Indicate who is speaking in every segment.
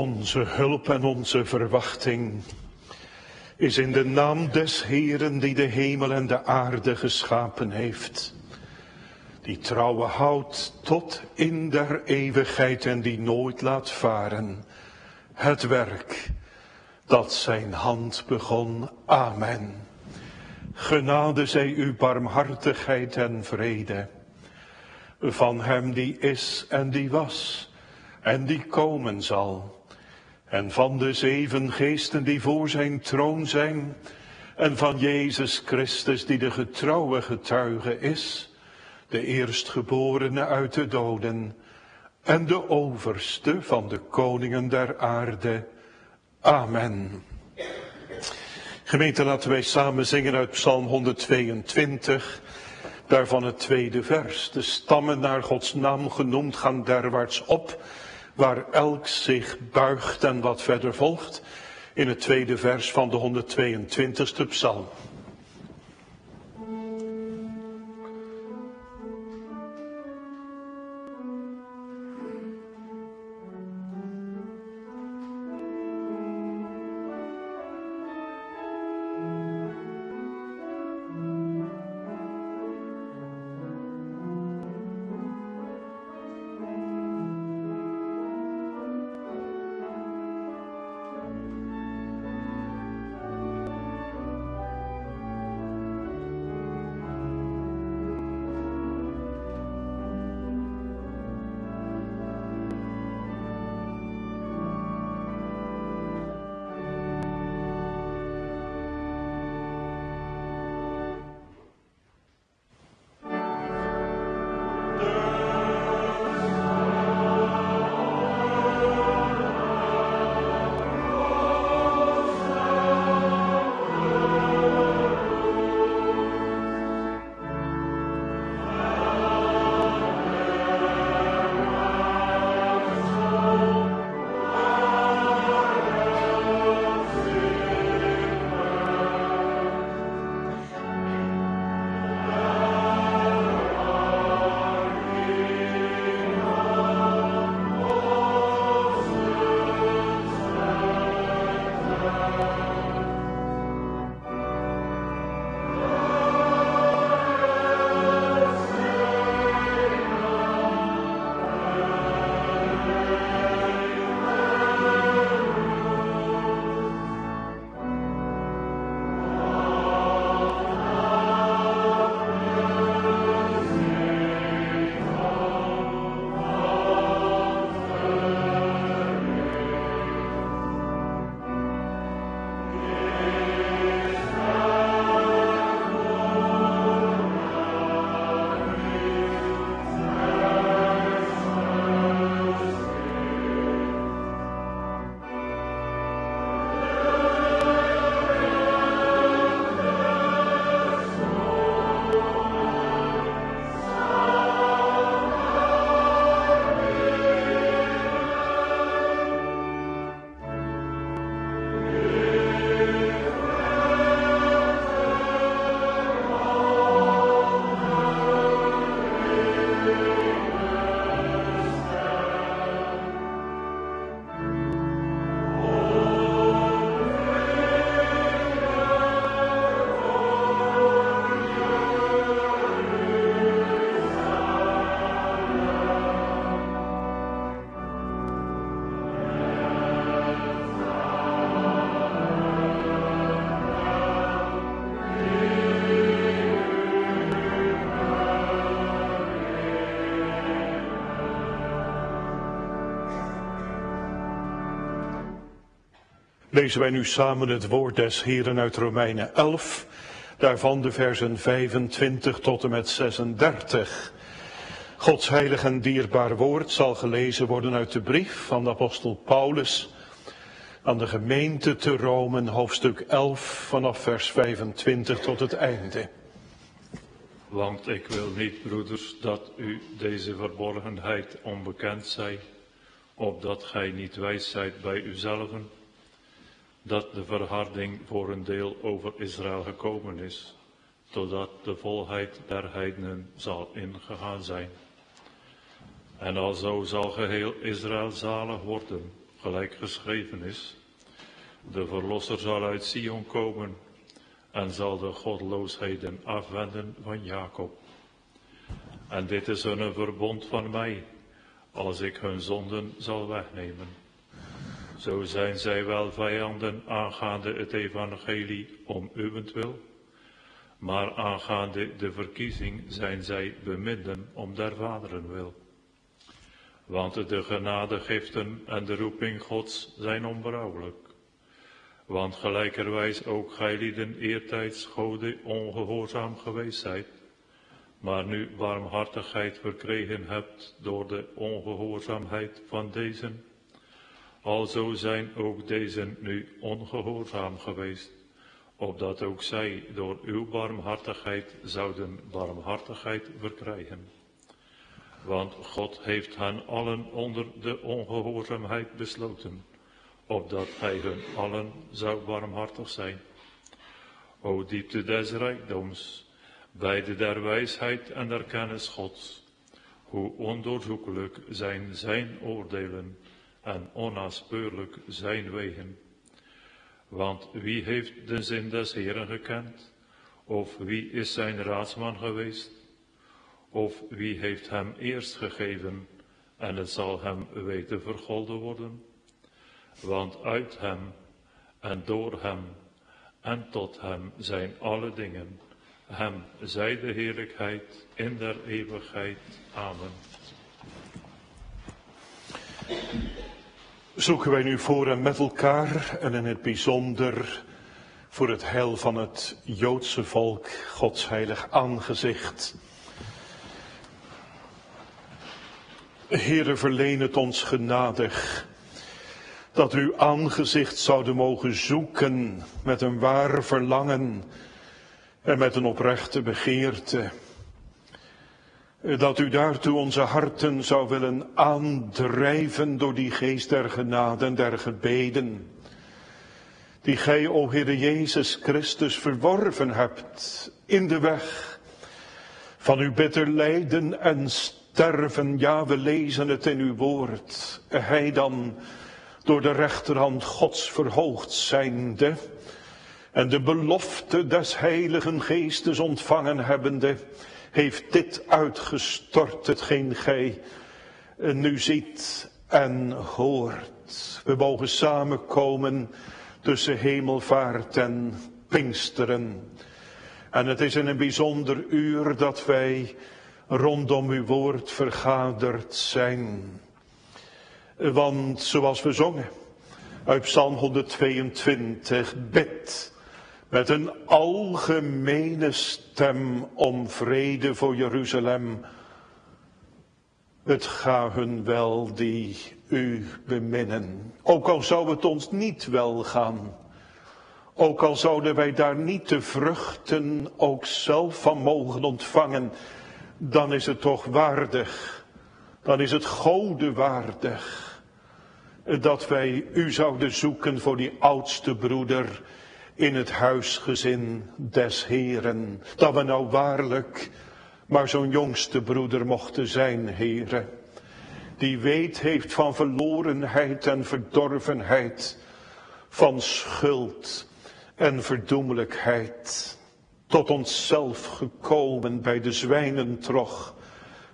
Speaker 1: Onze hulp en onze verwachting is in de naam des Heeren die de hemel en de aarde geschapen heeft. Die trouwe houdt tot in der eeuwigheid en die nooit laat varen. Het werk dat zijn hand begon. Amen. Genade zij u barmhartigheid en vrede. Van hem die is en die was en die komen zal en van de zeven geesten die voor zijn troon zijn, en van Jezus Christus die de getrouwe getuige is, de eerstgeborene uit de doden, en de overste van de koningen der aarde. Amen. Gemeente, laten wij samen zingen uit Psalm 122, daarvan het tweede vers. De stammen naar Gods naam genoemd gaan derwaarts op waar elk zich buigt en wat verder volgt in het tweede vers van de 122ste psalm. Lezen wij nu samen het woord des Heren uit Romeinen 11, daarvan de versen 25 tot en met 36. Gods heilig en dierbaar woord zal gelezen worden uit de brief van de apostel Paulus aan de gemeente te Rome, hoofdstuk 11, vanaf vers 25 tot het einde.
Speaker 2: Want ik wil niet, broeders, dat u deze verborgenheid onbekend zij, opdat gij niet wijs zijt bij uzelven dat de verharding voor een deel over Israël gekomen is, totdat de volheid der heidenen zal ingegaan zijn. En alzo zal geheel Israël zalig worden, gelijk geschreven is. De Verlosser zal uit Sion komen en zal de godloosheden afwenden van Jacob. En dit is een verbond van mij, als ik hun zonden zal wegnemen. Zo zijn zij wel vijanden aangaande het evangelie om uwentwil, maar aangaande de verkiezing zijn zij beminden om der vaderen wil. Want de genadegiften en de roeping Gods zijn onberouwelijk. Want gelijkerwijs ook gijlieden eertijds Gode ongehoorzaam geweest zijt, maar nu barmhartigheid verkregen hebt door de ongehoorzaamheid van deze. Alzo zijn ook deze nu ongehoorzaam geweest, opdat ook zij door uw barmhartigheid zouden barmhartigheid verkrijgen. Want God heeft hen allen onder de ongehoorzaamheid besloten, opdat hij hun allen zou barmhartig zijn. O diepte des rijkdoms, beide der wijsheid en der kennis Gods, hoe ondoorzoekelijk zijn zijn oordelen en onnaspeurlijk zijn wegen. Want wie heeft de zin des Heren gekend? Of wie is zijn raadsman geweest? Of wie heeft hem eerst gegeven en het zal hem weten vergolden worden? Want uit hem en door hem en tot hem zijn alle dingen. Hem zij de heerlijkheid in der eeuwigheid. Amen.
Speaker 1: Zoeken wij nu voor en met elkaar en in het bijzonder voor het heil van het Joodse volk, Gods heilig aangezicht. Heere, verleen het ons genadig dat u aangezicht zouden mogen zoeken met een waar verlangen en met een oprechte begeerte. Dat u daartoe onze harten zou willen aandrijven door die geest der genade en der gebeden. Die gij, o Heere Jezus Christus, verworven hebt in de weg van uw bitter lijden en sterven. Ja, we lezen het in uw woord. Hij dan door de rechterhand Gods verhoogd zijnde en de belofte des Heiligen Geestes ontvangen hebbende, heeft dit uitgestort, hetgeen gij nu ziet en hoort. We mogen samenkomen tussen hemelvaart en pinksteren. En het is in een bijzonder uur dat wij rondom uw woord vergaderd zijn. Want zoals we zongen uit Psalm 122, bid met een algemene stem om vrede voor Jeruzalem. Het ga hun wel die u beminnen. Ook al zou het ons niet wel gaan. Ook al zouden wij daar niet de vruchten ook zelf van mogen ontvangen. Dan is het toch waardig. Dan is het gode waardig. Dat wij u zouden zoeken voor die oudste broeder in het huisgezin des Heren. Dat we nou waarlijk maar zo'n jongste broeder mochten zijn, heren. Die weet heeft van verlorenheid en verdorvenheid, van schuld en verdoemelijkheid. Tot onszelf gekomen bij de zwijnentrog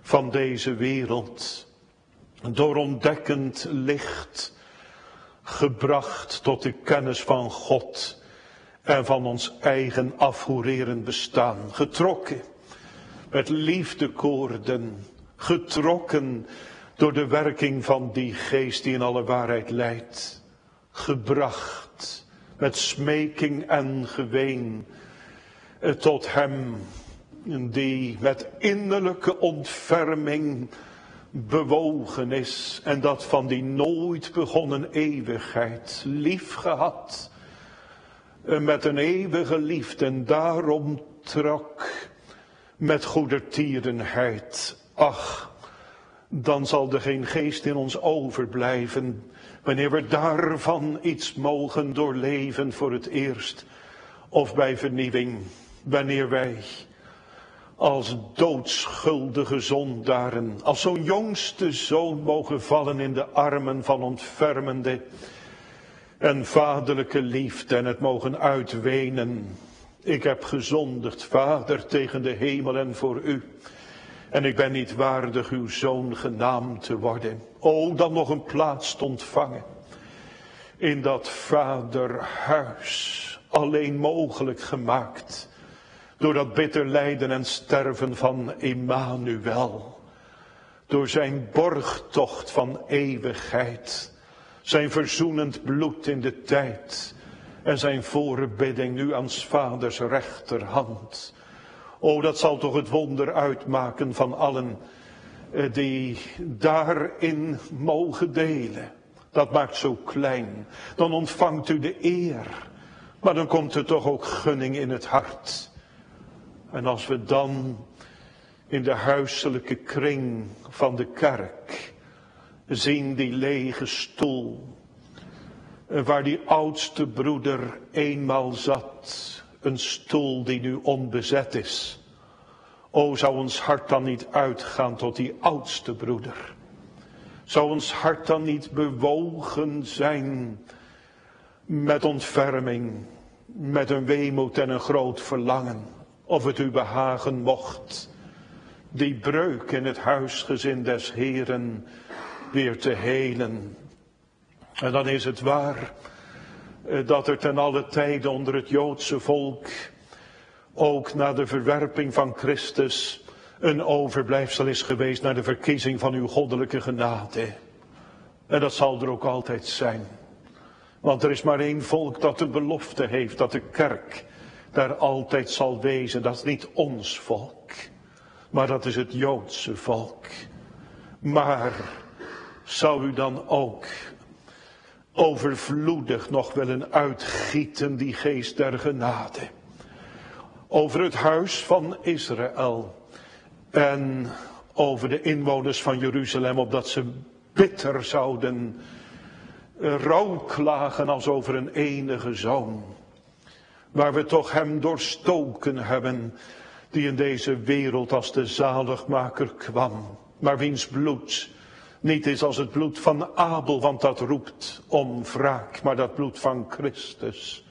Speaker 1: van deze wereld. Door ontdekkend licht gebracht tot de kennis van God en van ons eigen afhoererend bestaan. Getrokken met liefdekoorden, getrokken door de werking van die geest die in alle waarheid leidt. Gebracht met smeking en geween tot hem die met innerlijke ontferming bewogen is en dat van die nooit begonnen eeuwigheid lief gehad eh, met een eeuwige liefde en daarom trok met goedertierenheid. Ach, dan zal er geen geest in ons overblijven wanneer we daarvan iets mogen doorleven voor het eerst of bij vernieuwing, wanneer wij als doodschuldige zondaren, als zo'n jongste zoon mogen vallen in de armen van ontfermende en vaderlijke liefde en het mogen uitwenen. Ik heb gezondigd, vader, tegen de hemel en voor u. En ik ben niet waardig uw zoon genaamd te worden. O, dan nog een plaats te ontvangen. In dat vaderhuis, alleen mogelijk gemaakt. Door dat bitter lijden en sterven van Emmanuel. Door zijn borgtocht van eeuwigheid. Zijn verzoenend bloed in de tijd. En zijn voorbidding nu aan vaders rechterhand. O, dat zal toch het wonder uitmaken van allen eh, die daarin mogen delen. Dat maakt zo klein. Dan ontvangt u de eer. Maar dan komt er toch ook gunning in het hart. En als we dan in de huiselijke kring van de kerk zien die lege stoel. Waar die oudste broeder eenmaal zat. Een stoel die nu onbezet is. O, zou ons hart dan niet uitgaan tot die oudste broeder? Zou ons hart dan niet bewogen zijn met ontferming, met een weemoed en een groot verlangen, of het u behagen mocht, die breuk in het huisgezin des Heren weer te helen. En dan is het waar eh, dat er ten alle tijde onder het Joodse volk, ook na de verwerping van Christus, een overblijfsel is geweest naar de verkiezing van uw goddelijke genade. En dat zal er ook altijd zijn. Want er is maar één volk dat de belofte heeft dat de kerk daar altijd zal wezen. Dat is niet ons volk, maar dat is het Joodse volk. Maar zou u dan ook overvloedig nog willen uitgieten die geest der genade over het huis van Israël en over de inwoners van Jeruzalem, opdat ze bitter zouden rouwklagen als over een enige zoon. Waar we toch hem doorstoken hebben, die in deze wereld als de zaligmaker kwam. Maar wiens bloed niet is als het bloed van Abel, want dat roept om wraak, maar dat bloed van Christus,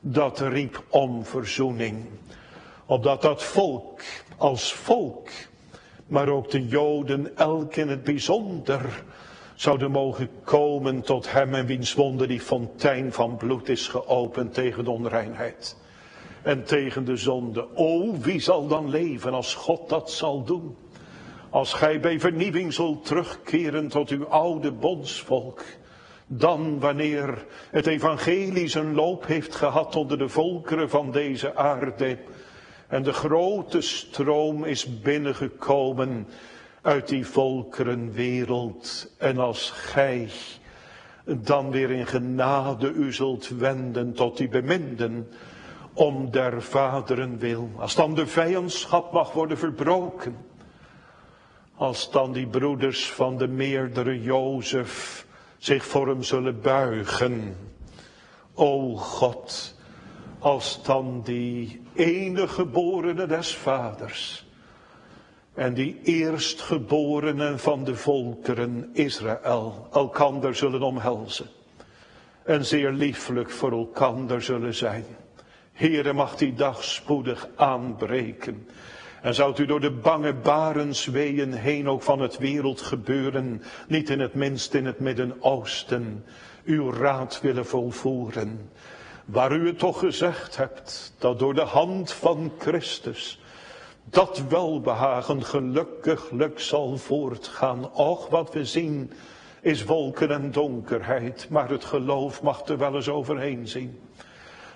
Speaker 1: dat riep om verzoening. Opdat dat volk als volk, maar ook de Joden elk in het bijzonder, zouden mogen komen tot hem en wiens wonde die fontein van bloed is geopend tegen de onreinheid en tegen de zonde. O, wie zal dan leven als God dat zal doen? Als gij bij vernieuwing zult terugkeren tot uw oude bondsvolk, dan wanneer het evangelie zijn loop heeft gehad onder de volkeren van deze aarde en de grote stroom is binnengekomen uit die volkerenwereld. En als gij dan weer in genade u zult wenden tot die beminden, om der vaderen wil. Als dan de vijandschap mag worden verbroken. Als dan die broeders van de meerdere Jozef zich voor hem zullen buigen. O God, als dan die enige geborene des vaders en die eerstgeborenen van de volkeren Israël elkander zullen omhelzen. En zeer lieflijk voor elkander zullen zijn. Heere, mag die dag spoedig aanbreken. En zou u door de bange barensweeën heen ook van het wereld gebeuren, niet in het minst in het Midden-Oosten, uw raad willen volvoeren. Waar u het toch gezegd hebt, dat door de hand van Christus dat welbehagen gelukkiglijk zal voortgaan. Och, wat we zien is wolken en donkerheid, maar het geloof mag er wel eens overheen zien.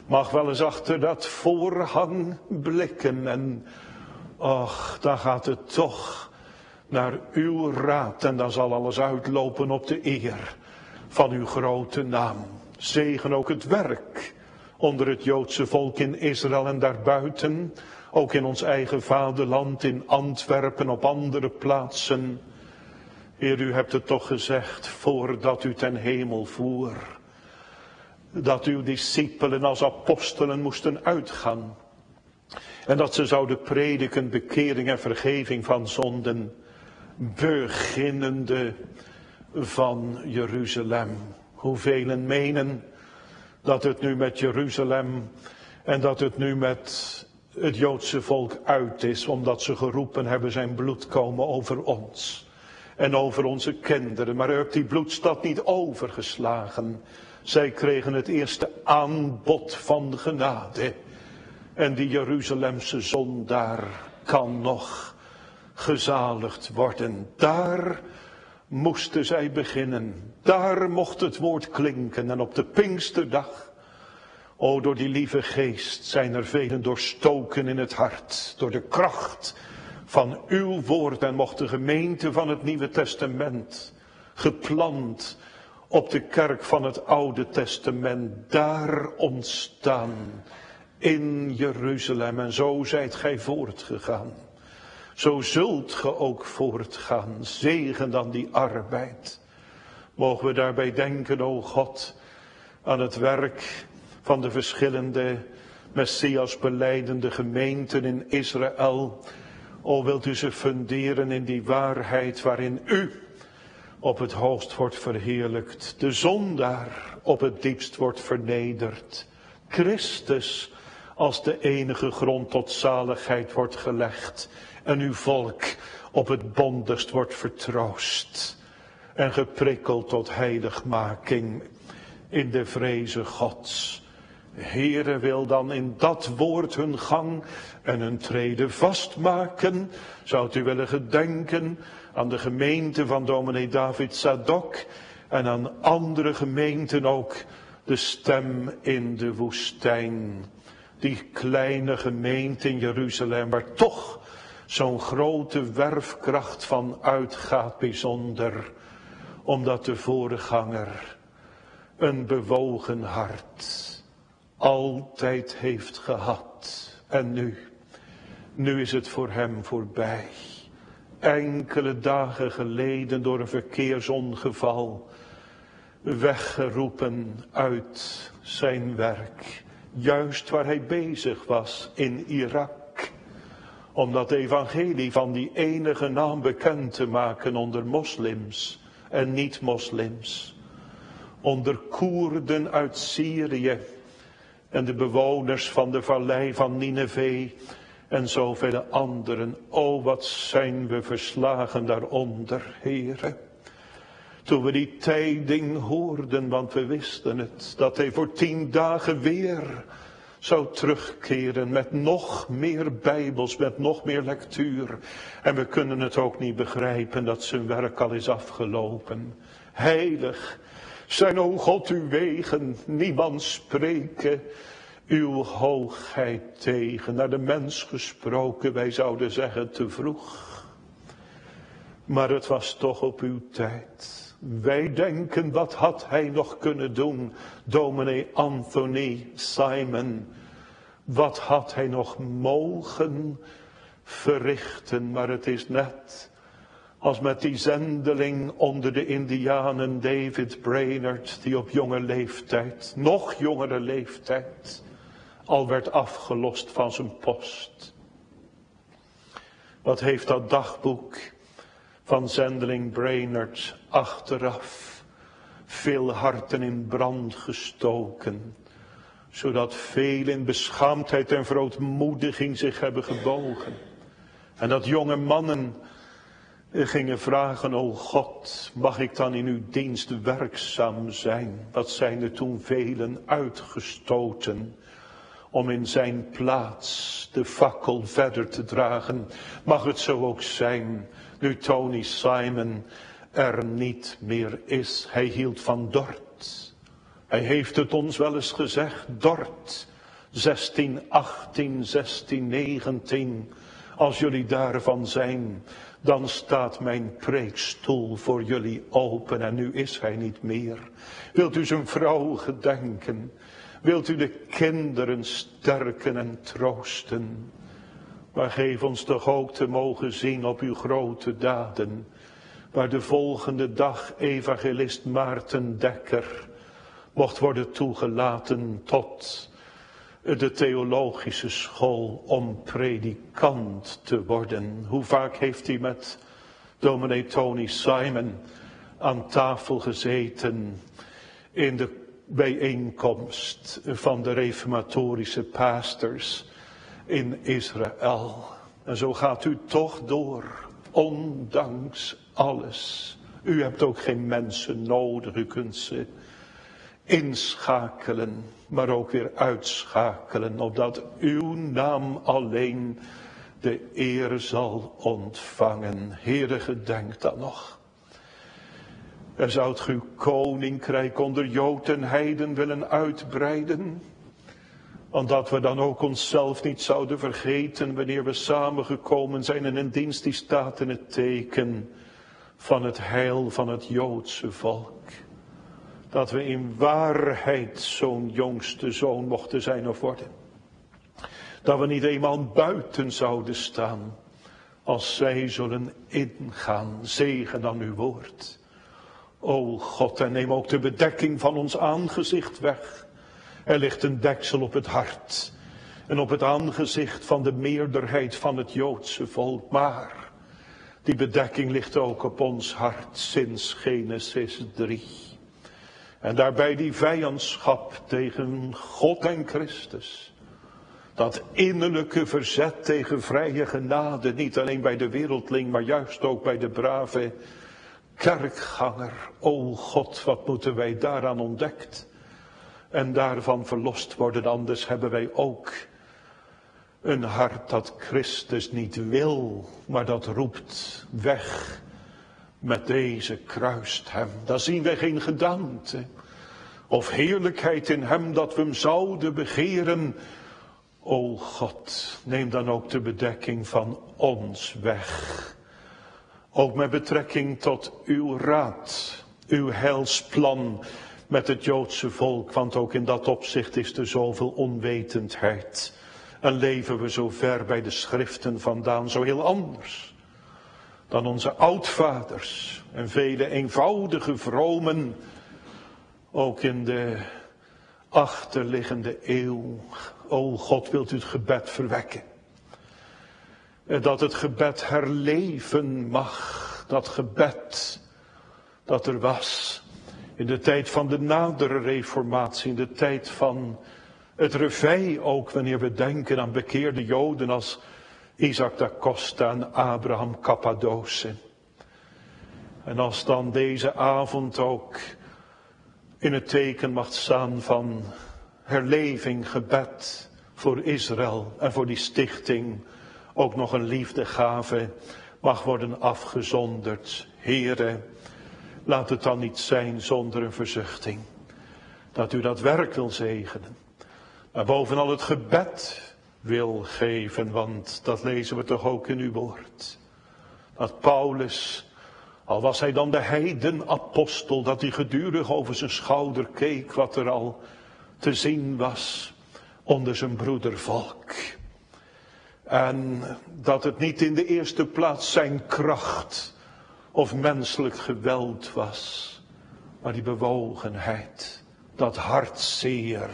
Speaker 1: Mag wel eens achter dat voorhang blikken en, och, dan gaat het toch naar uw raad en dan zal alles uitlopen op de eer van uw grote naam. Zegen ook het werk onder het Joodse volk in Israël en daarbuiten ook in ons eigen vaderland, in Antwerpen, op andere plaatsen. Heer, u hebt het toch gezegd voordat u ten hemel voer. Dat uw discipelen als apostelen moesten uitgaan. En dat ze zouden prediken bekering en vergeving van zonden, beginnende van Jeruzalem. Hoeveel menen dat het nu met Jeruzalem en dat het nu met het Joodse volk uit is, omdat ze geroepen hebben zijn bloed komen over ons en over onze kinderen. Maar u hebt die bloedstad niet overgeslagen. Zij kregen het eerste aanbod van genade. En die Jeruzalemse zondaar kan nog gezaligd worden. Daar moesten zij beginnen. Daar mocht het woord klinken. En op de Pinksterdag, o door die lieve geest, zijn er velen doorstoken in het hart. Door de kracht van uw woord. En mocht de gemeente van het Nieuwe Testament, geplant op de kerk van het Oude Testament, daar ontstaan in Jeruzalem. En zo zijt gij voortgegaan. Zo zult ge ook voortgaan. Zegen dan die arbeid. Mogen we daarbij denken, o God, aan het werk van de verschillende Messias beleidende gemeenten in Israël. O wilt u ze funderen in die waarheid waarin u op het hoogst wordt verheerlijkt, de zondaar op het diepst wordt vernederd, Christus als de enige grond tot zaligheid wordt gelegd en uw volk op het bondigst wordt vertroost en geprikkeld tot heiligmaking in de vreze Gods. Heere wil dan in dat woord hun gang en hun treden vastmaken. Zou u willen gedenken aan de gemeente van dominee David Sadok en aan andere gemeenten ook de stem in de woestijn. Die kleine gemeente in Jeruzalem waar toch zo'n grote werfkracht van uitgaat bijzonder. Omdat de voorganger een bewogen hart altijd heeft gehad. En nu, nu is het voor hem voorbij. Enkele dagen geleden door een verkeersongeval weggeroepen uit zijn werk. Juist waar hij bezig was in Irak. Om dat evangelie van die enige naam bekend te maken onder moslims en niet-moslims. Onder Koerden uit Syrië en de bewoners van de vallei van Nineveh en zoveel anderen. O, wat zijn we verslagen daaronder, heren. Toen we die tijding hoorden, want we wisten het, dat hij voor tien dagen weer zou terugkeren met nog meer bijbels, met nog meer lectuur. En we kunnen het ook niet begrijpen dat zijn werk al is afgelopen. Heilig zijn, o God, uw wegen, niemand spreken uw hoogheid tegen. Naar de mens gesproken, wij zouden zeggen te vroeg. Maar het was toch op uw tijd. Wij denken, wat had hij nog kunnen doen, dominee Anthony Simon. Wat had hij nog mogen verrichten, maar het is net als met die zendeling onder de indianen David Brainerd, die op jonge leeftijd, nog jongere leeftijd, al werd afgelost van zijn post. Wat heeft dat dagboek van zendeling Brainerd achteraf veel harten in brand gestoken, zodat veel in beschaamdheid en verootmoediging zich hebben gebogen. En dat jonge mannen gingen vragen, o God, mag ik dan in uw dienst werkzaam zijn? Wat zijn er toen velen uitgestoten om in zijn plaats de fakkel verder te dragen? Mag het zo ook zijn, nu Tony Simon er niet meer is. Hij hield van Dort. Hij heeft het ons wel eens gezegd, Dort, 16, 18, 16, 19. Als jullie daarvan zijn, dan staat mijn preekstoel voor jullie open en nu is hij niet meer. Wilt u zijn vrouw gedenken? Wilt u de kinderen sterken en troosten? Maar geef ons toch ook te mogen zien op uw grote daden. Waar de volgende dag evangelist Maarten Dekker mocht worden toegelaten tot de theologische school om predikant te worden. Hoe vaak heeft hij met dominee Tony Simon aan tafel gezeten in de bijeenkomst van de reformatorische pastors in Israël. En zo gaat u toch door, ondanks alles. U hebt ook geen mensen nodig, u kunt ze inschakelen, maar ook weer uitschakelen, opdat uw naam alleen de eer zal ontvangen. Heere, gedenk dan nog. En zou uw koninkrijk onder Jood en Heiden willen uitbreiden? Omdat we dan ook onszelf niet zouden vergeten wanneer we samengekomen zijn in een dienst die staat in het teken van het heil van het Joodse volk. Dat we in waarheid zo'n jongste zoon mochten zijn of worden. Dat we niet eenmaal buiten zouden staan als zij zullen ingaan. Zegen dan uw woord. O God, en neem ook de bedekking van ons aangezicht weg. Er ligt een deksel op het hart en op het aangezicht van de meerderheid van het Joodse volk. Maar die bedekking ligt ook op ons hart sinds Genesis 3. En daarbij die vijandschap tegen God en Christus. Dat innerlijke verzet tegen vrije genade, niet alleen bij de wereldling, maar juist ook bij de brave kerkganger. O God, wat moeten wij daaraan ontdekt en daarvan verlost worden, anders hebben wij ook een hart dat Christus niet wil, maar dat roept weg met deze kruist hem. Daar zien wij geen gedaante of heerlijkheid in hem dat we hem zouden begeren. O God, neem dan ook de bedekking van ons weg. Ook met betrekking tot uw raad, uw heilsplan met het Joodse volk, want ook in dat opzicht is er zoveel onwetendheid. En leven we zo ver bij de schriften vandaan, zo heel anders dan onze oudvaders en vele eenvoudige vromen, ook in de achterliggende eeuw. O God, wilt u het gebed verwekken? Dat het gebed herleven mag, dat gebed dat er was in de tijd van de nadere reformatie, in de tijd van het revij ook, wanneer we denken aan bekeerde Joden als Isaac da Costa en Abraham Cappadoce. En als dan deze avond ook in het teken mag staan van herleving, gebed voor Israël en voor die stichting ook nog een liefdegave mag worden afgezonderd. Heren, laat het dan niet zijn zonder een verzuchting. Dat u dat werk wil zegenen. Maar bovenal het gebed wil geven, want dat lezen we toch ook in uw woord. Dat Paulus, al was hij dan de heidenapostel, dat hij gedurig over zijn schouder keek wat er al te zien was onder zijn broedervolk. En dat het niet in de eerste plaats zijn kracht of menselijk geweld was, maar die bewogenheid, dat hartzeer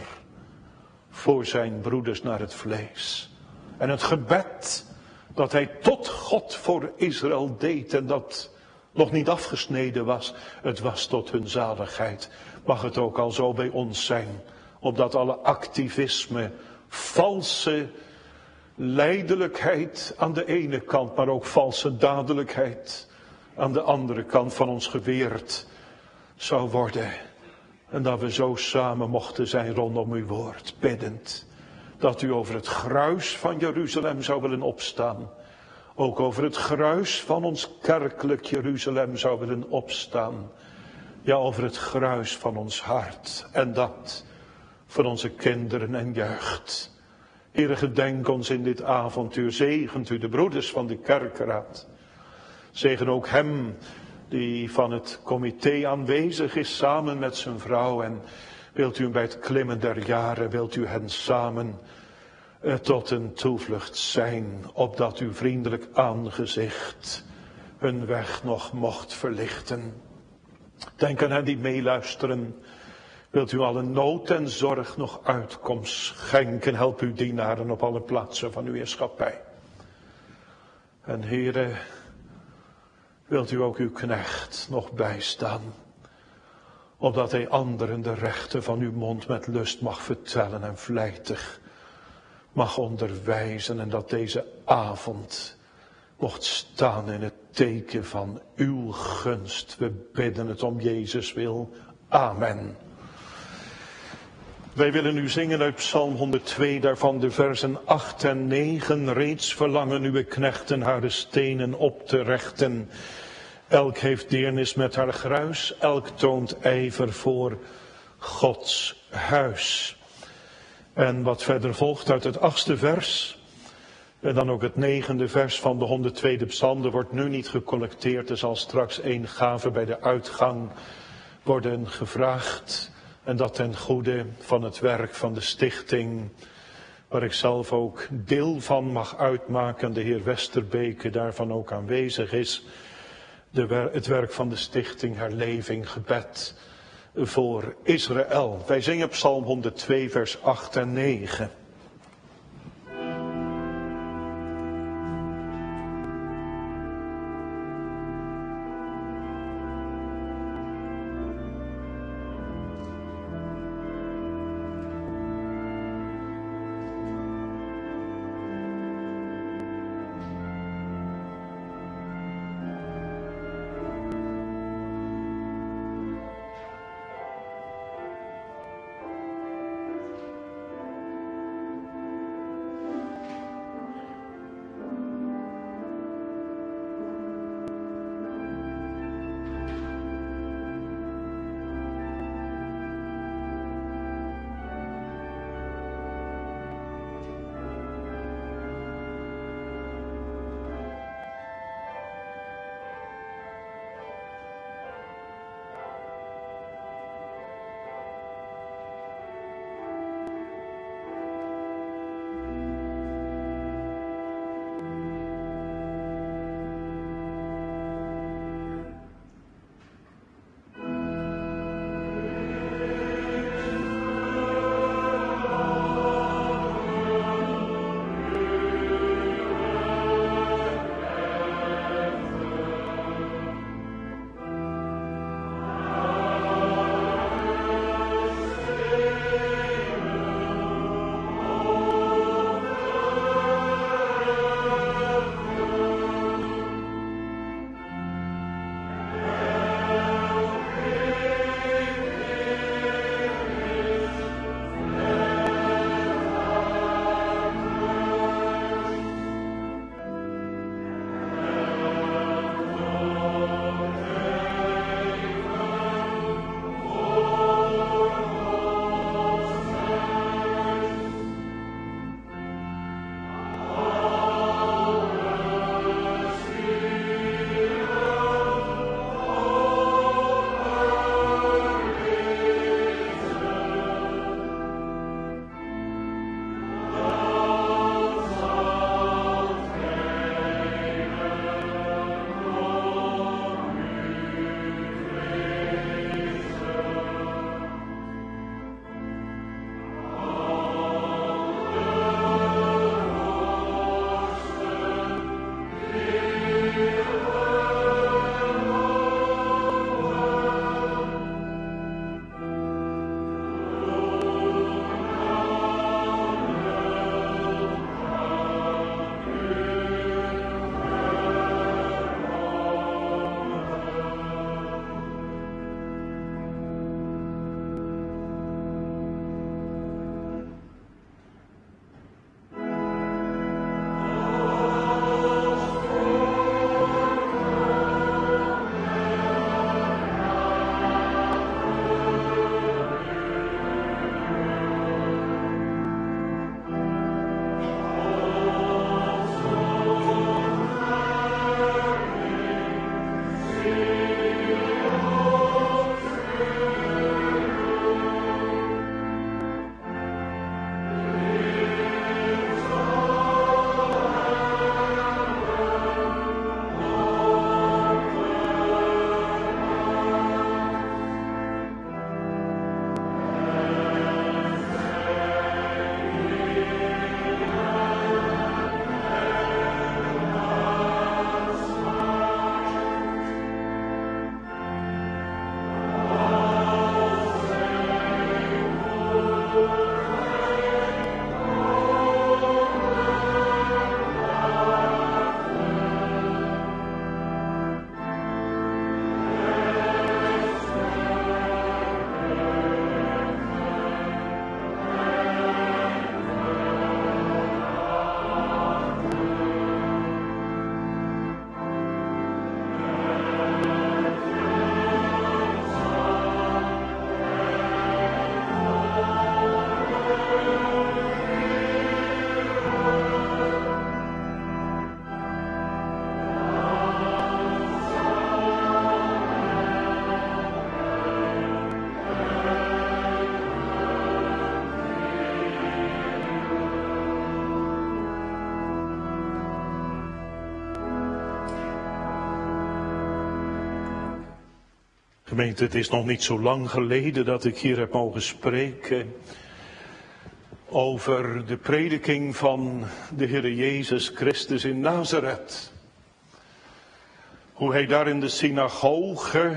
Speaker 1: voor zijn broeders naar het vlees. En het gebed dat hij tot God voor Israël deed en dat nog niet afgesneden was, het was tot hun zaligheid. Mag het ook al zo bij ons zijn, opdat alle activisme, valse leidelijkheid aan de ene kant, maar ook valse dadelijkheid aan de andere kant van ons geweerd zou worden. En dat we zo samen mochten zijn rondom uw woord, biddend. Dat u over het gruis van Jeruzalem zou willen opstaan. Ook over het gruis van ons kerkelijk Jeruzalem zou willen opstaan. Ja, over het gruis van ons hart. En dat van onze kinderen en jeugd. Heere, gedenk ons in dit avontuur. Zegent u de broeders van de kerkraad. Zegen ook hem die van het comité aanwezig is samen met zijn vrouw. En wilt u bij het klimmen der jaren, wilt u hen samen eh, tot een toevlucht zijn, opdat uw vriendelijk aangezicht hun weg nog mocht verlichten. Denk aan hen die meeluisteren Wilt u alle nood en zorg nog uitkomst schenken? Help uw dienaren op alle plaatsen van uw heerschappij. En heren, wilt u ook uw knecht nog bijstaan? Opdat hij anderen de rechten van uw mond met lust mag vertellen en vlijtig mag onderwijzen. En dat deze avond mocht staan in het teken van uw gunst. We bidden het om Jezus wil. Amen. Wij willen nu zingen uit Psalm 102, daarvan de versen 8 en 9. Reeds verlangen uw knechten haar stenen op te rechten. Elk heeft deernis met haar gruis, elk toont ijver voor Gods huis. En wat verder volgt uit het achtste vers, en dan ook het negende vers van de 102e psalm, er wordt nu niet gecollecteerd, er zal straks één gave bij de uitgang worden gevraagd. En dat ten goede van het werk van de stichting, waar ik zelf ook deel van mag uitmaken, de heer Westerbeke daarvan ook aanwezig is. De, het werk van de stichting Herleving Gebed voor Israël. Wij zingen Psalm 102, vers 8 en 9. Het is nog niet zo lang geleden dat ik hier heb mogen spreken over de prediking van de Heer Jezus Christus in Nazareth. Hoe hij daar in de synagoge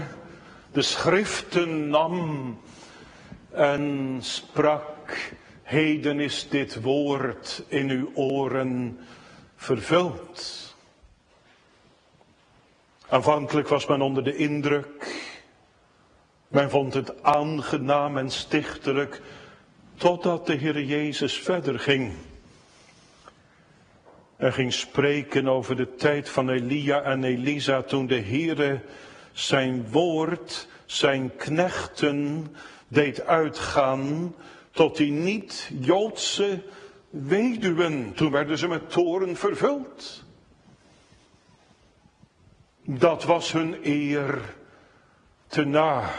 Speaker 1: de schriften nam en sprak, heden is dit woord in uw oren vervuld. Aanvankelijk was men onder de indruk men vond het aangenaam en stichtelijk totdat de Heer Jezus verder ging. En ging spreken over de tijd van Elia en Elisa toen de Heere zijn woord, zijn knechten deed uitgaan tot die niet-Joodse weduwen. Toen werden ze met toren vervuld. Dat was hun eer te na.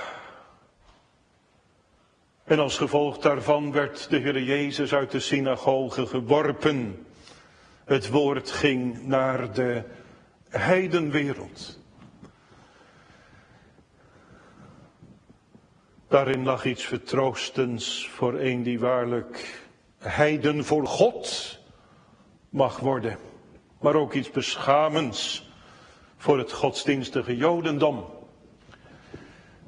Speaker 1: En als gevolg daarvan werd de Heer Jezus uit de synagoge geworpen. Het woord ging naar de heidenwereld. Daarin lag iets vertroostends voor een die waarlijk heiden voor God mag worden. Maar ook iets beschamends voor het godsdienstige Jodendom.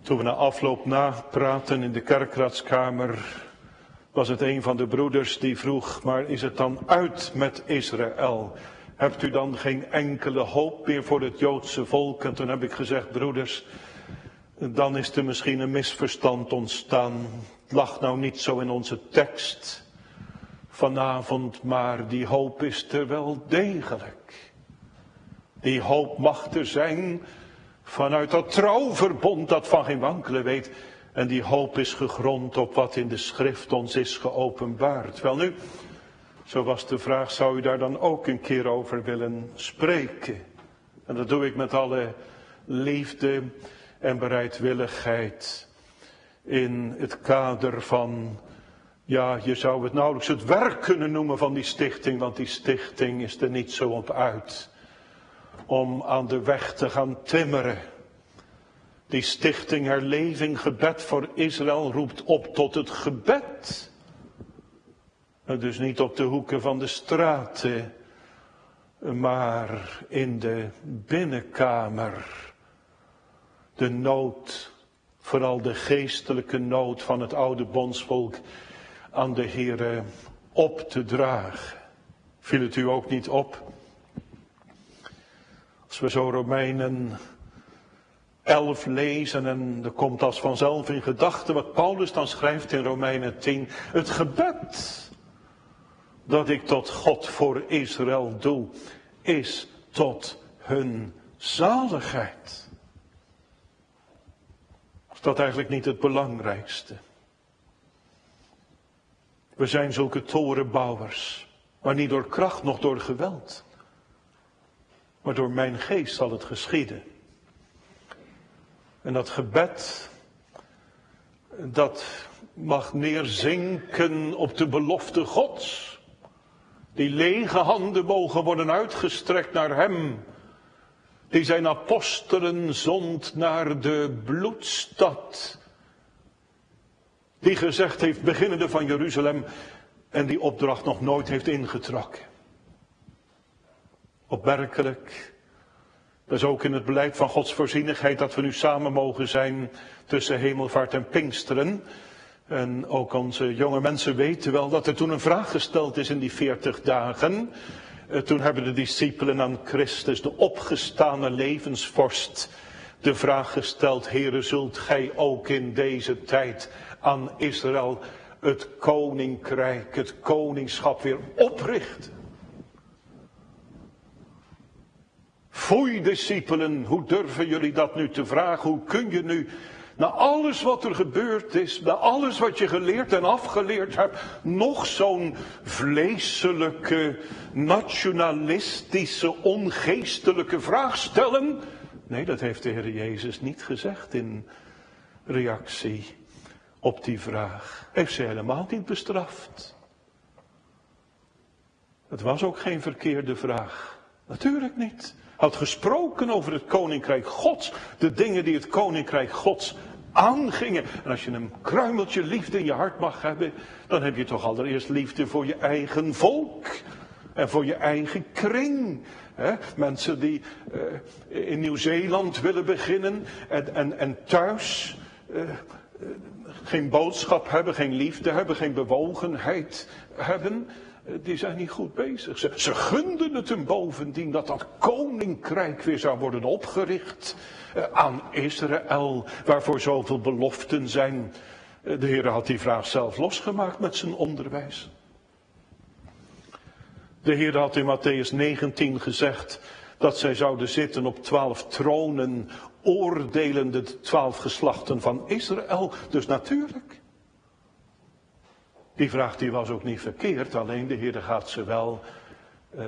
Speaker 1: Toen we na afloop napraten in de kerkraadskamer, was het een van de broeders die vroeg, maar is het dan uit met Israël? Hebt u dan geen enkele hoop meer voor het Joodse volk? En toen heb ik gezegd, broeders, dan is er misschien een misverstand ontstaan. Het lag nou niet zo in onze tekst vanavond, maar die hoop is er wel degelijk. Die hoop mag er zijn Vanuit dat trouwverbond dat van geen wankelen weet. En die hoop is gegrond op wat in de schrift ons is geopenbaard. Wel nu, zo was de vraag, zou u daar dan ook een keer over willen spreken? En dat doe ik met alle liefde en bereidwilligheid. In het kader van, ja, je zou het nauwelijks het werk kunnen noemen van die stichting, want die stichting is er niet zo op uit om aan de weg te gaan timmeren. Die stichting Herleving Gebed voor Israël roept op tot het gebed. Dus niet op de hoeken van de straten, maar in de binnenkamer. De nood, vooral de geestelijke nood van het oude bondsvolk, aan de Heere op te dragen. Viel het u ook niet op? Als we zo Romeinen 11 lezen en er komt als vanzelf in gedachten wat Paulus dan schrijft in Romeinen 10. Het gebed dat ik tot God voor Israël doe, is tot hun zaligheid. Is dat eigenlijk niet het belangrijkste? We zijn zulke torenbouwers, maar niet door kracht, nog door geweld maar door mijn geest zal het geschieden. En dat gebed, dat mag neerzinken op de belofte Gods. Die lege handen mogen worden uitgestrekt naar Hem, die zijn apostelen zond naar de bloedstad. Die gezegd heeft, beginnende van Jeruzalem, en die opdracht nog nooit heeft ingetrokken opmerkelijk. Dat is ook in het beleid van Gods voorzienigheid dat we nu samen mogen zijn tussen hemelvaart en pinksteren. En ook onze jonge mensen weten wel dat er toen een vraag gesteld is in die veertig dagen. Eh, toen hebben de discipelen aan Christus, de opgestane levensvorst, de vraag gesteld, Heere, zult gij ook in deze tijd aan Israël het koninkrijk, het koningschap weer oprichten? Foei, discipelen, hoe durven jullie dat nu te vragen? Hoe kun je nu, na alles wat er gebeurd is, na alles wat je geleerd en afgeleerd hebt, nog zo'n vleeselijke, nationalistische, ongeestelijke vraag stellen? Nee, dat heeft de Heer Jezus niet gezegd in reactie op die vraag. Heeft ze helemaal niet bestraft. Het was ook geen verkeerde vraag. Natuurlijk niet. Had gesproken over het koninkrijk Gods. De dingen die het koninkrijk Gods aangingen. En als je een kruimeltje liefde in je hart mag hebben, dan heb je toch allereerst liefde voor je eigen volk. En voor je eigen kring. mensen die uh, in Nieuw-Zeeland willen beginnen en, en, en thuis uh, geen boodschap hebben, geen liefde hebben, geen bewogenheid hebben. Die zijn niet goed bezig. Ze, ze gunden het hem bovendien dat dat koninkrijk weer zou worden opgericht aan Israël, waarvoor zoveel beloften zijn. De Heer had die vraag zelf losgemaakt met zijn onderwijs. De Heer had in Matthäus 19 gezegd dat zij zouden zitten op twaalf tronen, oordelende de twaalf geslachten van Israël. Dus natuurlijk. Die vraag die was ook niet verkeerd, alleen de Heer gaat ze wel uh,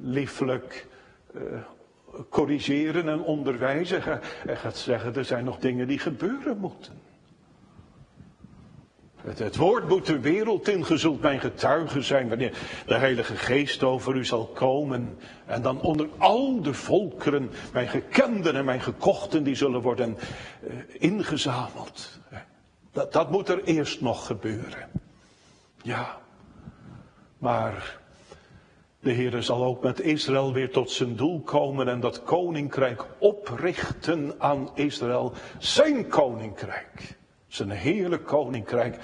Speaker 1: lieflijk uh, corrigeren en onderwijzen. Hij gaat zeggen, er zijn nog dingen die gebeuren moeten. Het, woord moet de wereld in, gezult mijn getuige zijn wanneer de Heilige Geest over u zal komen. En dan onder al de volkeren, mijn gekenden en mijn gekochten, die zullen worden ingezameld. Dat, dat moet er eerst nog gebeuren. Ja, maar de Heer zal ook met Israël weer tot zijn doel komen en dat koninkrijk oprichten aan Israël. Zijn koninkrijk. Zijn heerlijk koninkrijk.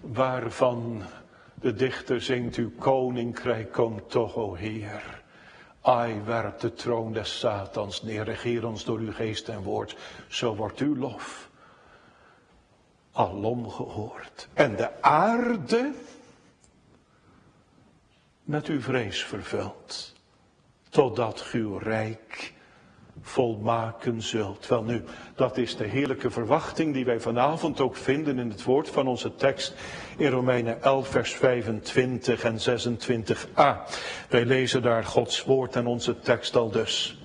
Speaker 1: Waarvan de dichter zingt, uw koninkrijk komt toch, o Heer. Ai, werp de troon des Satans neer, regeer ons door uw geest en woord. Zo wordt uw lof alom gehoord. En de aarde met uw vrees vervuld, totdat uw rijk volmaken zult. Wel nu, dat is de heerlijke verwachting die wij vanavond ook vinden in het woord van onze tekst in Romeinen 11, vers 25 en 26a. Wij lezen daar Gods woord en onze tekst al dus.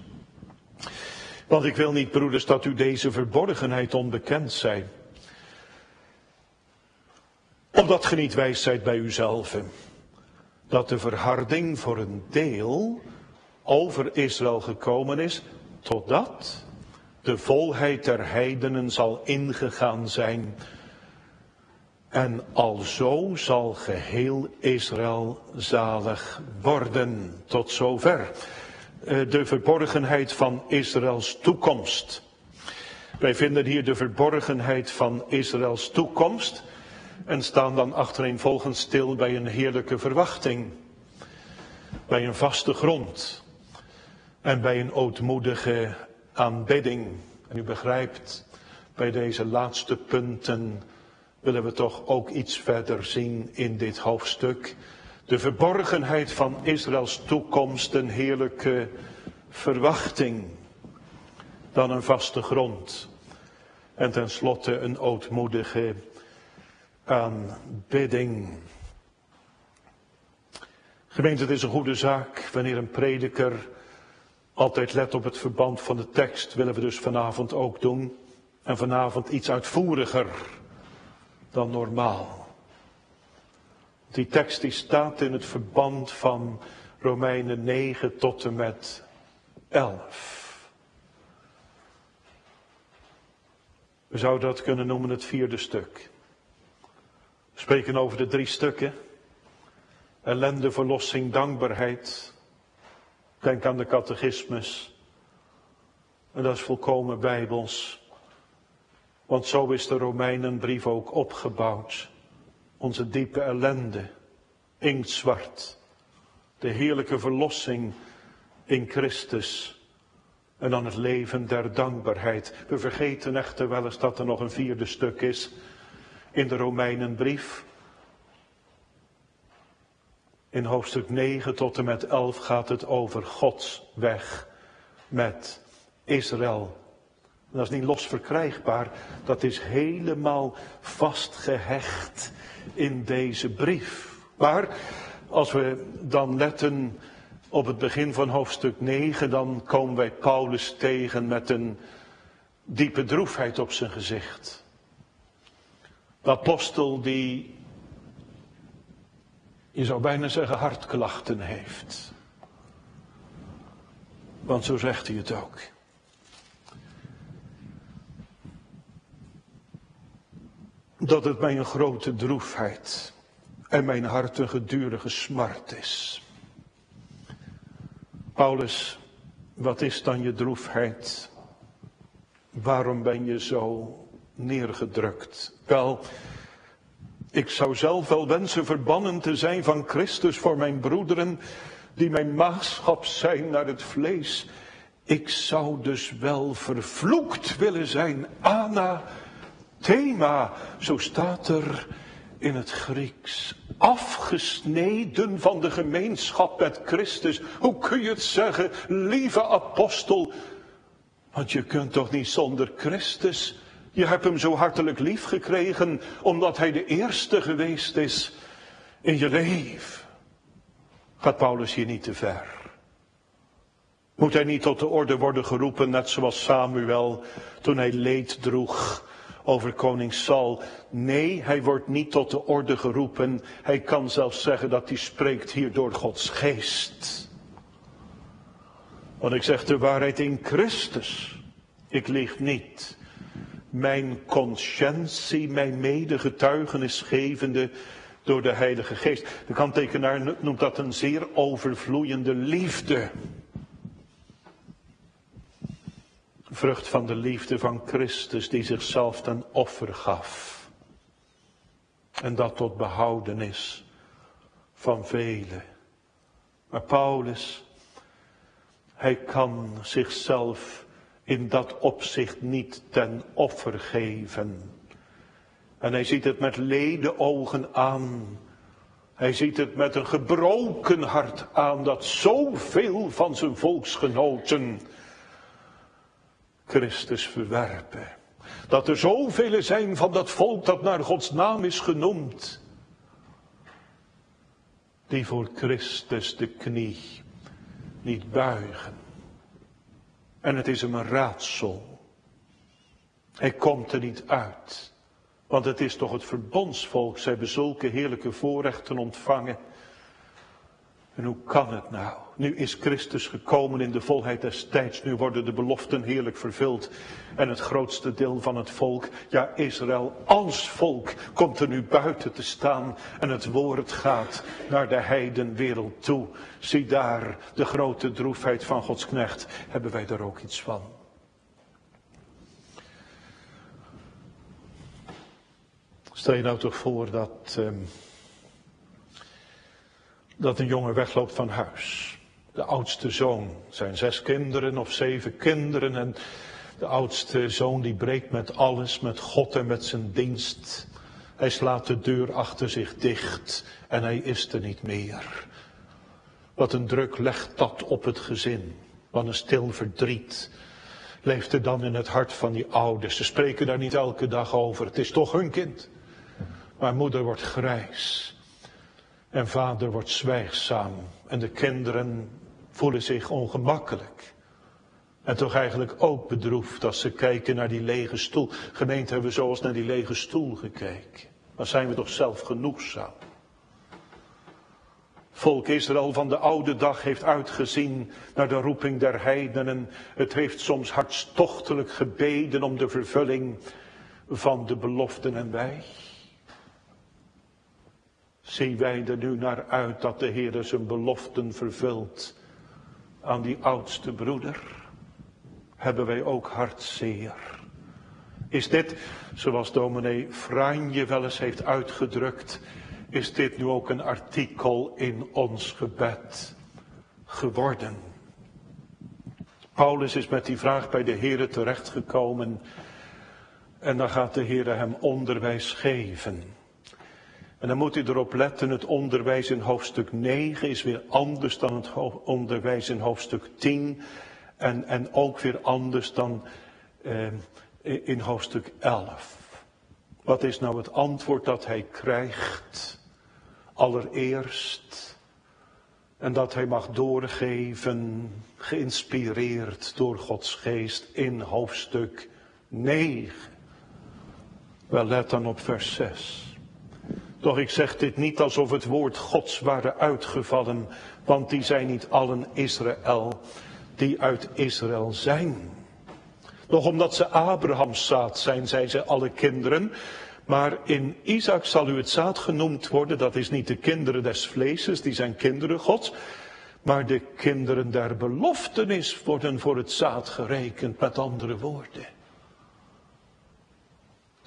Speaker 1: Want ik wil niet, broeders, dat u deze verborgenheid onbekend zij. Omdat ge niet wijs zijt bij uzelf dat de verharding voor een deel over Israël gekomen is, totdat de volheid der heidenen zal ingegaan zijn. En alzo zal geheel Israël zalig worden. Tot zover. Eh, de verborgenheid van Israëls toekomst. Wij vinden hier de verborgenheid van Israëls toekomst en staan dan achtereenvolgens stil bij een heerlijke verwachting, bij een vaste grond en bij een ootmoedige aanbidding. En u begrijpt, bij deze laatste punten willen we toch ook iets verder zien in dit hoofdstuk. De verborgenheid van Israëls toekomst, een heerlijke verwachting, dan een vaste grond. En tenslotte een ootmoedige aanbidding. Gemeente, het is een goede zaak wanneer een prediker altijd let op het verband van de tekst. Willen we dus vanavond ook doen. En vanavond iets uitvoeriger dan normaal. Die tekst die staat in het verband van Romeinen 9 tot en met 11. We zouden dat kunnen noemen het vierde stuk. Spreken over de drie stukken. Ellende, verlossing, dankbaarheid. Denk aan de catechismus. En dat is volkomen bijbels. Want zo is de Romeinenbrief ook opgebouwd. Onze diepe ellende, inktzwart. De heerlijke verlossing in Christus. En dan het leven der dankbaarheid. We vergeten echter wel eens dat er nog een vierde stuk is in de Romeinenbrief. In hoofdstuk 9 tot en met 11 gaat het over Gods weg met Israël. Dat is niet los verkrijgbaar, dat is helemaal vastgehecht in deze brief. Maar als we dan letten op het begin van hoofdstuk 9, dan komen wij Paulus tegen met een diepe droefheid op zijn gezicht. De apostel die, je zou bijna zeggen, hartklachten heeft. Want zo zegt hij het ook. Dat het mij een grote droefheid en mijn hart een gedurige smart is. Paulus, wat is dan je droefheid? Waarom ben je zo neergedrukt? Wel, ik zou zelf wel wensen verbannen te zijn van Christus voor mijn broederen, die mijn maagschap zijn naar het vlees. Ik zou dus wel vervloekt willen zijn, Ana, thema, zo staat er in het Grieks. Afgesneden van de gemeenschap met Christus. Hoe kun je het zeggen, lieve apostel? Want je kunt toch niet zonder Christus. Je hebt hem zo hartelijk lief gekregen, omdat hij de eerste geweest is in je leven. Gaat Paulus hier niet te ver? Moet hij niet tot de orde worden geroepen, net zoals Samuel toen hij leed droeg over koning Saul. Nee, hij wordt niet tot de orde geroepen. Hij kan zelfs zeggen dat hij spreekt hier door Gods geest. Want ik zeg de waarheid in Christus. Ik lieg niet. Mijn conscientie, mijn medegetuigenis gevende door de Heilige Geest. De kanttekenaar noemt dat een zeer overvloeiende liefde. Vrucht van de liefde van Christus die zichzelf ten offer gaf. En dat tot behoudenis van velen. Maar Paulus, hij kan zichzelf in dat opzicht niet ten offer geven. En hij ziet het met ledenogen aan. Hij ziet het met een gebroken hart aan dat zoveel van zijn volksgenoten Christus verwerpen. Dat er zoveel zijn van dat volk dat naar Gods naam is genoemd. Die voor Christus de knie niet buigen. En het is hem een raadsel. Hij komt er niet uit. Want het is toch het verbondsvolk. Zij hebben zulke heerlijke voorrechten ontvangen. En hoe kan het nou? Nu is Christus gekomen in de volheid des tijds. Nu worden de beloften heerlijk vervuld. En het grootste deel van het volk, ja Israël als volk, komt er nu buiten te staan. En het woord gaat naar de heidenwereld toe. Zie daar de grote droefheid van Gods knecht. Hebben wij daar ook iets van? Stel je nou toch voor dat... Um, dat een jongen wegloopt van huis. De oudste zoon, zijn zes kinderen of zeven kinderen en de oudste zoon die breekt met alles, met God en met zijn dienst. Hij slaat de deur achter zich dicht en hij is er niet meer. Wat een druk legt dat op het gezin. Wat een stil verdriet leeft er dan in het hart van die ouders. Ze spreken daar niet elke dag over. Het is toch hun kind. Maar moeder wordt grijs. En vader wordt zwijgzaam en de kinderen voelen zich ongemakkelijk. En toch eigenlijk ook bedroefd als ze kijken naar die lege stoel. Gemeente hebben we zoals naar die lege stoel gekeken. Maar zijn we toch zelf genoegzaam? Volk Israël van de oude dag heeft uitgezien naar de roeping der heidenen. Het heeft soms hartstochtelijk gebeden om de vervulling van de beloften en wij. Zien wij er nu naar uit dat de Heer zijn beloften vervult aan die oudste broeder? Hebben wij ook hartzeer? Is dit, zoals dominee Franje wel eens heeft uitgedrukt, is dit nu ook een artikel in ons gebed geworden? Paulus is met die vraag bij de Heer terechtgekomen en dan gaat de Heer hem onderwijs geven. En dan moet u erop letten, het onderwijs in hoofdstuk 9 is weer anders dan het onderwijs in hoofdstuk 10. En, en ook weer anders dan eh, in hoofdstuk 11. Wat is nou het antwoord dat hij krijgt? Allereerst. En dat hij mag doorgeven, geïnspireerd door Gods geest in hoofdstuk 9. Wel, let dan op vers 6. Doch ik zeg dit niet alsof het woord Gods waren uitgevallen, want die zijn niet allen Israël. die uit Israël zijn. Nog omdat ze Abrahams zaad zijn, zijn ze alle kinderen. Maar in Isaac zal u het zaad genoemd worden. Dat is niet de kinderen des vleeses, die zijn kinderen Gods. Maar de kinderen der beloftenis worden voor het zaad gerekend, met andere woorden.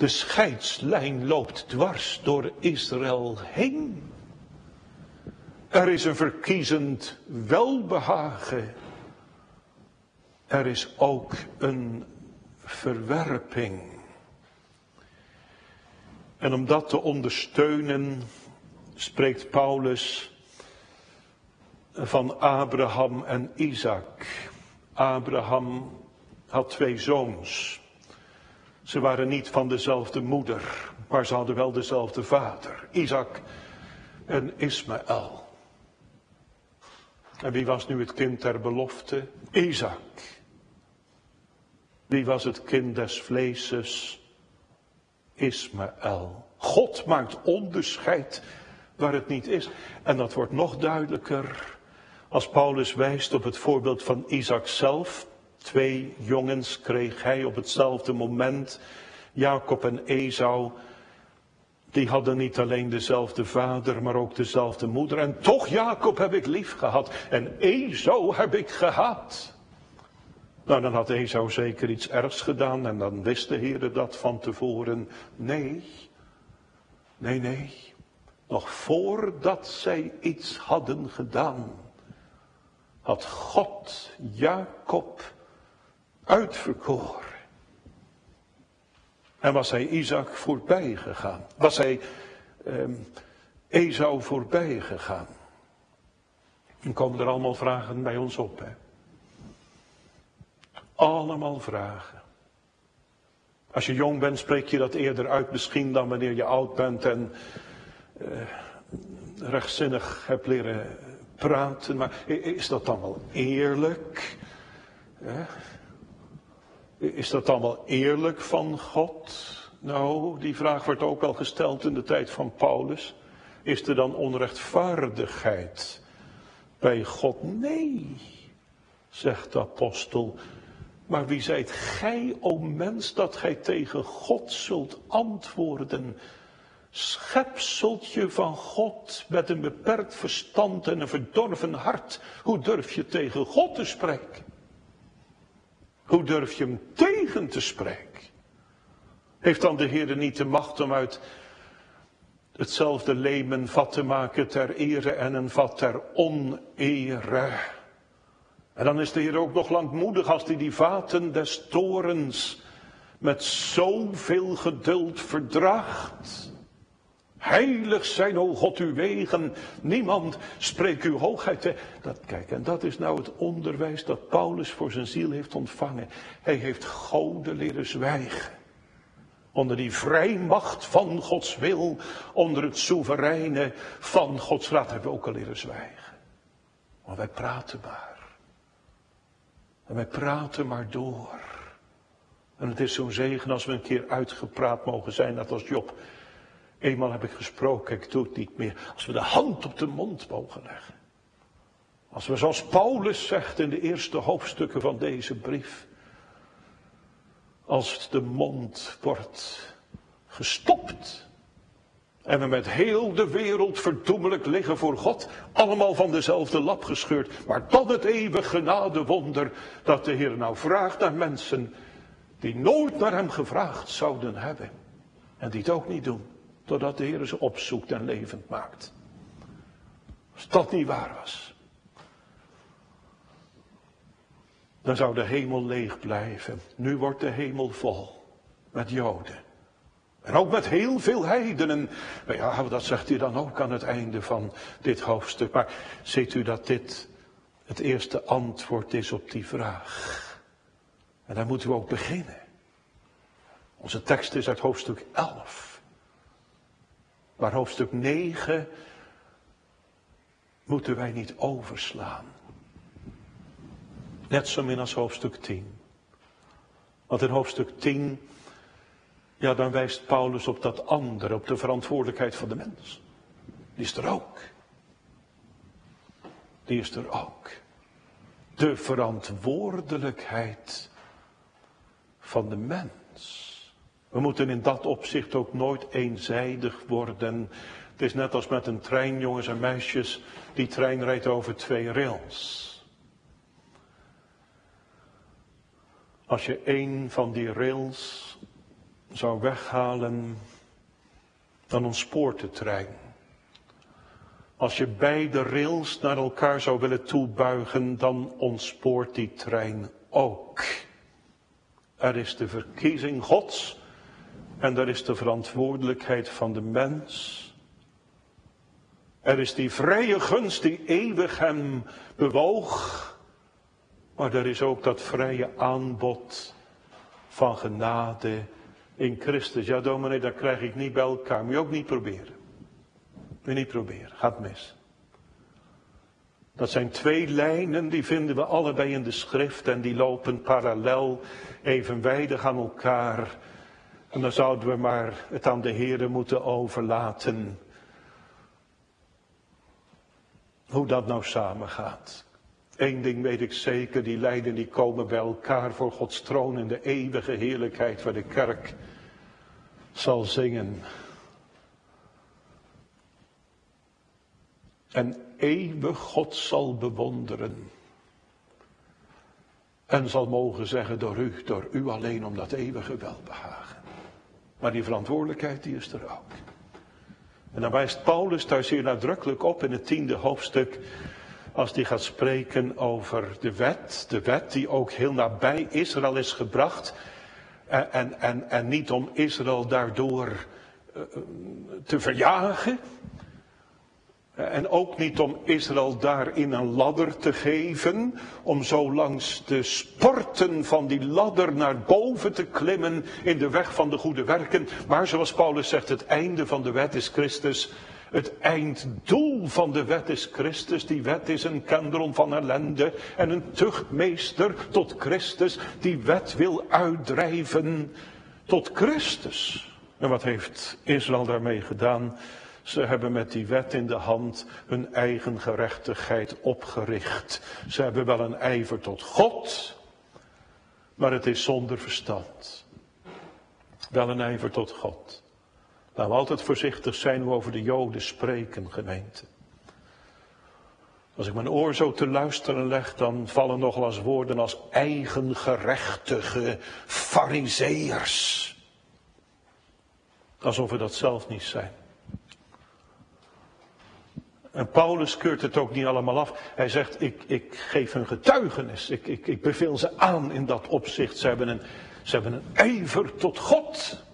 Speaker 1: De scheidslijn loopt dwars door Israël heen. Er is een verkiezend welbehagen. Er is ook een verwerping. En om dat te ondersteunen spreekt Paulus van Abraham en Isaac. Abraham had twee zoons. Ze waren niet van dezelfde moeder, maar ze hadden wel dezelfde vader, Isaac en Ismaël. En wie was nu het kind ter belofte? Isaac. Wie was het kind des vleeses? Ismaël. God maakt onderscheid waar het niet is. En dat wordt nog duidelijker als Paulus wijst op het voorbeeld van Isaac zelf. Twee jongens kreeg hij op hetzelfde moment. Jacob en Esau. Die hadden niet alleen dezelfde vader, maar ook dezelfde moeder. En toch, Jacob heb ik lief gehad. En Esau heb ik gehad. Nou, dan had Esau zeker iets ergs gedaan. En dan wist de Heer dat van tevoren. Nee. Nee, nee. Nog voordat zij iets hadden gedaan, had God Jacob uitverkoren. En was hij Isaac voorbij gegaan? Was hij um, Esau voorbij gegaan? Dan komen er allemaal vragen bij ons op. Hè? Allemaal vragen. Als je jong bent, spreek je dat eerder uit misschien dan wanneer je oud bent en uh, rechtzinnig hebt leren praten. Maar is dat dan wel eerlijk? Is dat dan wel eerlijk van God? Nou, die vraag wordt ook al gesteld in de tijd van Paulus. Is er dan onrechtvaardigheid bij God? Nee, zegt de apostel. Maar wie zijt gij, o mens, dat gij tegen God zult antwoorden? Schepseltje van God met een beperkt verstand en een verdorven hart. Hoe durf je tegen God te spreken? Hoe durf je hem tegen te spreken? Heeft dan de Heer niet de macht om uit hetzelfde leem een vat te maken ter ere en een vat ter onere? En dan is de Heer ook nog langmoedig als hij die vaten des torens met zoveel geduld verdraagt. Heilig zijn, o God, uw wegen. Niemand spreekt uw hoogheid. Dat, kijk, en dat is nou het onderwijs dat Paulus voor zijn ziel heeft ontvangen. Hij heeft goden leren zwijgen. Onder die vrijmacht van Gods wil, onder het soevereine van Gods raad hebben we ook al leren zwijgen. Maar wij praten maar. En wij praten maar door. En het is zo'n zegen als we een keer uitgepraat mogen zijn, net als Job. Eenmaal heb ik gesproken, ik doe het niet meer. Als we de hand op de mond mogen leggen. Als we zoals Paulus zegt in de eerste hoofdstukken van deze brief. Als de mond wordt gestopt. En we met heel de wereld verdoemelijk liggen voor God. Allemaal van dezelfde lap gescheurd. Maar dan het eeuwig genadewonder dat de Heer nou vraagt naar mensen die nooit naar hem gevraagd zouden hebben. En die het ook niet doen. Totdat de Heer ze opzoekt en levend maakt. Als dat niet waar was. Dan zou de hemel leeg blijven. Nu wordt de hemel vol. Met Joden. En ook met heel veel heidenen. Nou ja, dat zegt hij dan ook aan het einde van dit hoofdstuk. Maar ziet u dat dit het eerste antwoord is op die vraag. En daar moeten we ook beginnen. Onze tekst is uit hoofdstuk 11. Maar hoofdstuk 9 moeten wij niet overslaan. Net zo min als hoofdstuk 10. Want in hoofdstuk 10 ja, dan wijst Paulus op dat andere, op de verantwoordelijkheid van de mens. Die is er ook. Die is er ook. de verantwoordelijkheid van de mens. We moeten in dat opzicht ook nooit eenzijdig worden. Het is net als met een trein, jongens en meisjes. Die trein rijdt over twee rails. Als je een van die rails zou weghalen, dan ontspoort de trein. Als je beide rails naar elkaar zou willen toebuigen, dan ontspoort die trein ook. Er is de verkiezing Gods en er is de verantwoordelijkheid van de mens. Er is die vrije gunst die eeuwig hem bewoog. Maar er is ook dat vrije aanbod van genade in Christus. Ja, dominee, dat krijg ik niet bij elkaar. Moet je ook niet proberen. Moet je niet proberen. Gaat mis. Dat zijn twee lijnen, die vinden we allebei in de schrift en die lopen parallel, evenwijdig aan elkaar. En dan zouden we maar het aan de Heer moeten overlaten. Hoe dat nou samengaat. Eén ding weet ik zeker, die lijden die komen bij elkaar voor Gods troon in de eeuwige heerlijkheid waar de kerk zal zingen. En eeuwig God zal bewonderen. En zal mogen zeggen door u, door u alleen om dat eeuwige welbehagen. Maar die verantwoordelijkheid die is er ook. En dan wijst Paulus daar zeer nadrukkelijk op in het tiende hoofdstuk. Als hij gaat spreken over de wet. De wet die ook heel nabij Israël is gebracht. En, en, en, en niet om Israël daardoor uh, te verjagen. En ook niet om Israël daarin een ladder te geven, om zo langs de sporten van die ladder naar boven te klimmen in de weg van de goede werken. Maar zoals Paulus zegt, het einde van de wet is Christus. Het einddoel van de wet is Christus. Die wet is een kendron van ellende en een tuchtmeester tot Christus. Die wet wil uitdrijven tot Christus. En wat heeft Israël daarmee gedaan? Ze hebben met die wet in de hand hun eigen gerechtigheid opgericht. Ze hebben wel een ijver tot God, maar het is zonder verstand. Wel een ijver tot God. Laten we altijd voorzichtig zijn hoe we over de Joden spreken, gemeente. Als ik mijn oor zo te luisteren leg, dan vallen nogal als woorden als eigengerechtige fariseërs. Alsof we dat zelf niet zijn. En Paulus keurt het ook niet allemaal af. Hij zegt, ik, ik geef een getuigenis. Ik, ik, ik beveel ze aan in dat opzicht. Ze hebben, een, ze hebben een ijver tot God.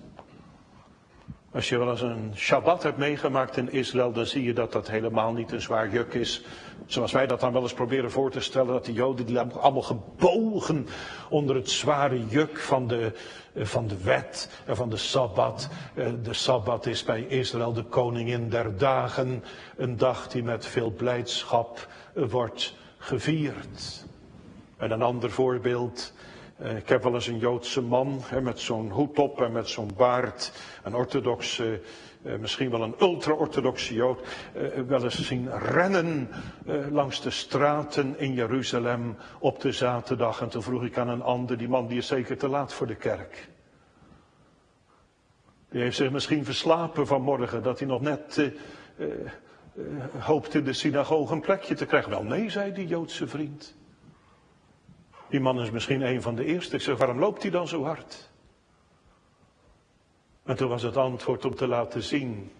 Speaker 1: Als je wel eens een Shabbat hebt meegemaakt in Israël, dan zie je dat dat helemaal niet een zwaar juk is. Zoals wij dat dan wel eens proberen voor te stellen, dat de Joden die allemaal gebogen onder het zware juk van de, eh, van de wet en van de Sabbat. Eh, de Sabbat is bij Israël de koningin der dagen, een dag die met veel blijdschap eh, wordt gevierd. En een ander voorbeeld, ik heb wel eens een Joodse man met zo'n hoed op en met zo'n baard, een orthodoxe, misschien wel een ultra-orthodoxe Jood, eh, wel eens zien rennen langs de straten in Jeruzalem op de zaterdag. En toen vroeg ik aan een ander, die man die is zeker te laat voor de kerk. Die heeft zich misschien verslapen vanmorgen, dat hij nog net uh, in de synagoge een plekje te krijgen. Wel nee, zei die Joodse vriend. Die man is misschien een van de eerste. Ik zeg, waarom loopt hij dan zo hard? En toen was het antwoord om te laten zien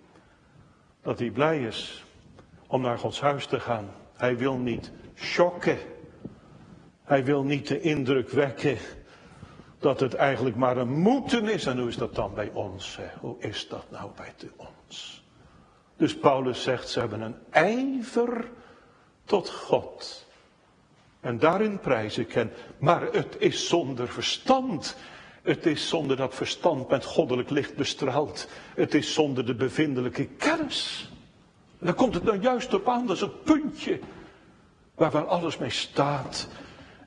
Speaker 1: dat hij blij is om naar Gods huis te gaan. Hij wil niet schokken. Hij wil niet de indruk wekken dat het eigenlijk maar een moeten is. En hoe is dat dan bij ons? Hoe is dat nou bij ons? Dus Paulus zegt, ze hebben een ijver tot God. En daarin prijs ik hen. Maar het is zonder verstand. Het is zonder dat verstand met goddelijk licht bestraald. Het is zonder de bevindelijke kennis. En daar komt het nou juist op aan, dat is het puntje waar, alles mee staat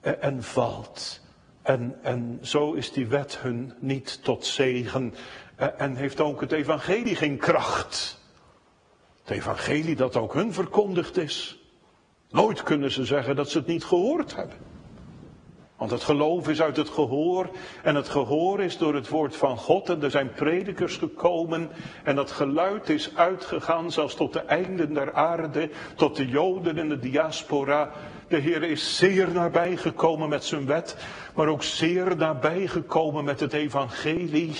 Speaker 1: en, valt. En, en zo is die wet hun niet tot zegen. En heeft ook het evangelie geen kracht. Het evangelie dat ook hun verkondigd is. Nooit kunnen ze zeggen dat ze het niet gehoord hebben. Want het geloof is uit het gehoor en het gehoor is door het woord van God en er zijn predikers gekomen en dat geluid is uitgegaan zelfs tot de einden der aarde, tot de Joden in de diaspora. De Heer is zeer nabij gekomen met zijn wet, maar ook zeer nabij gekomen met het evangelie.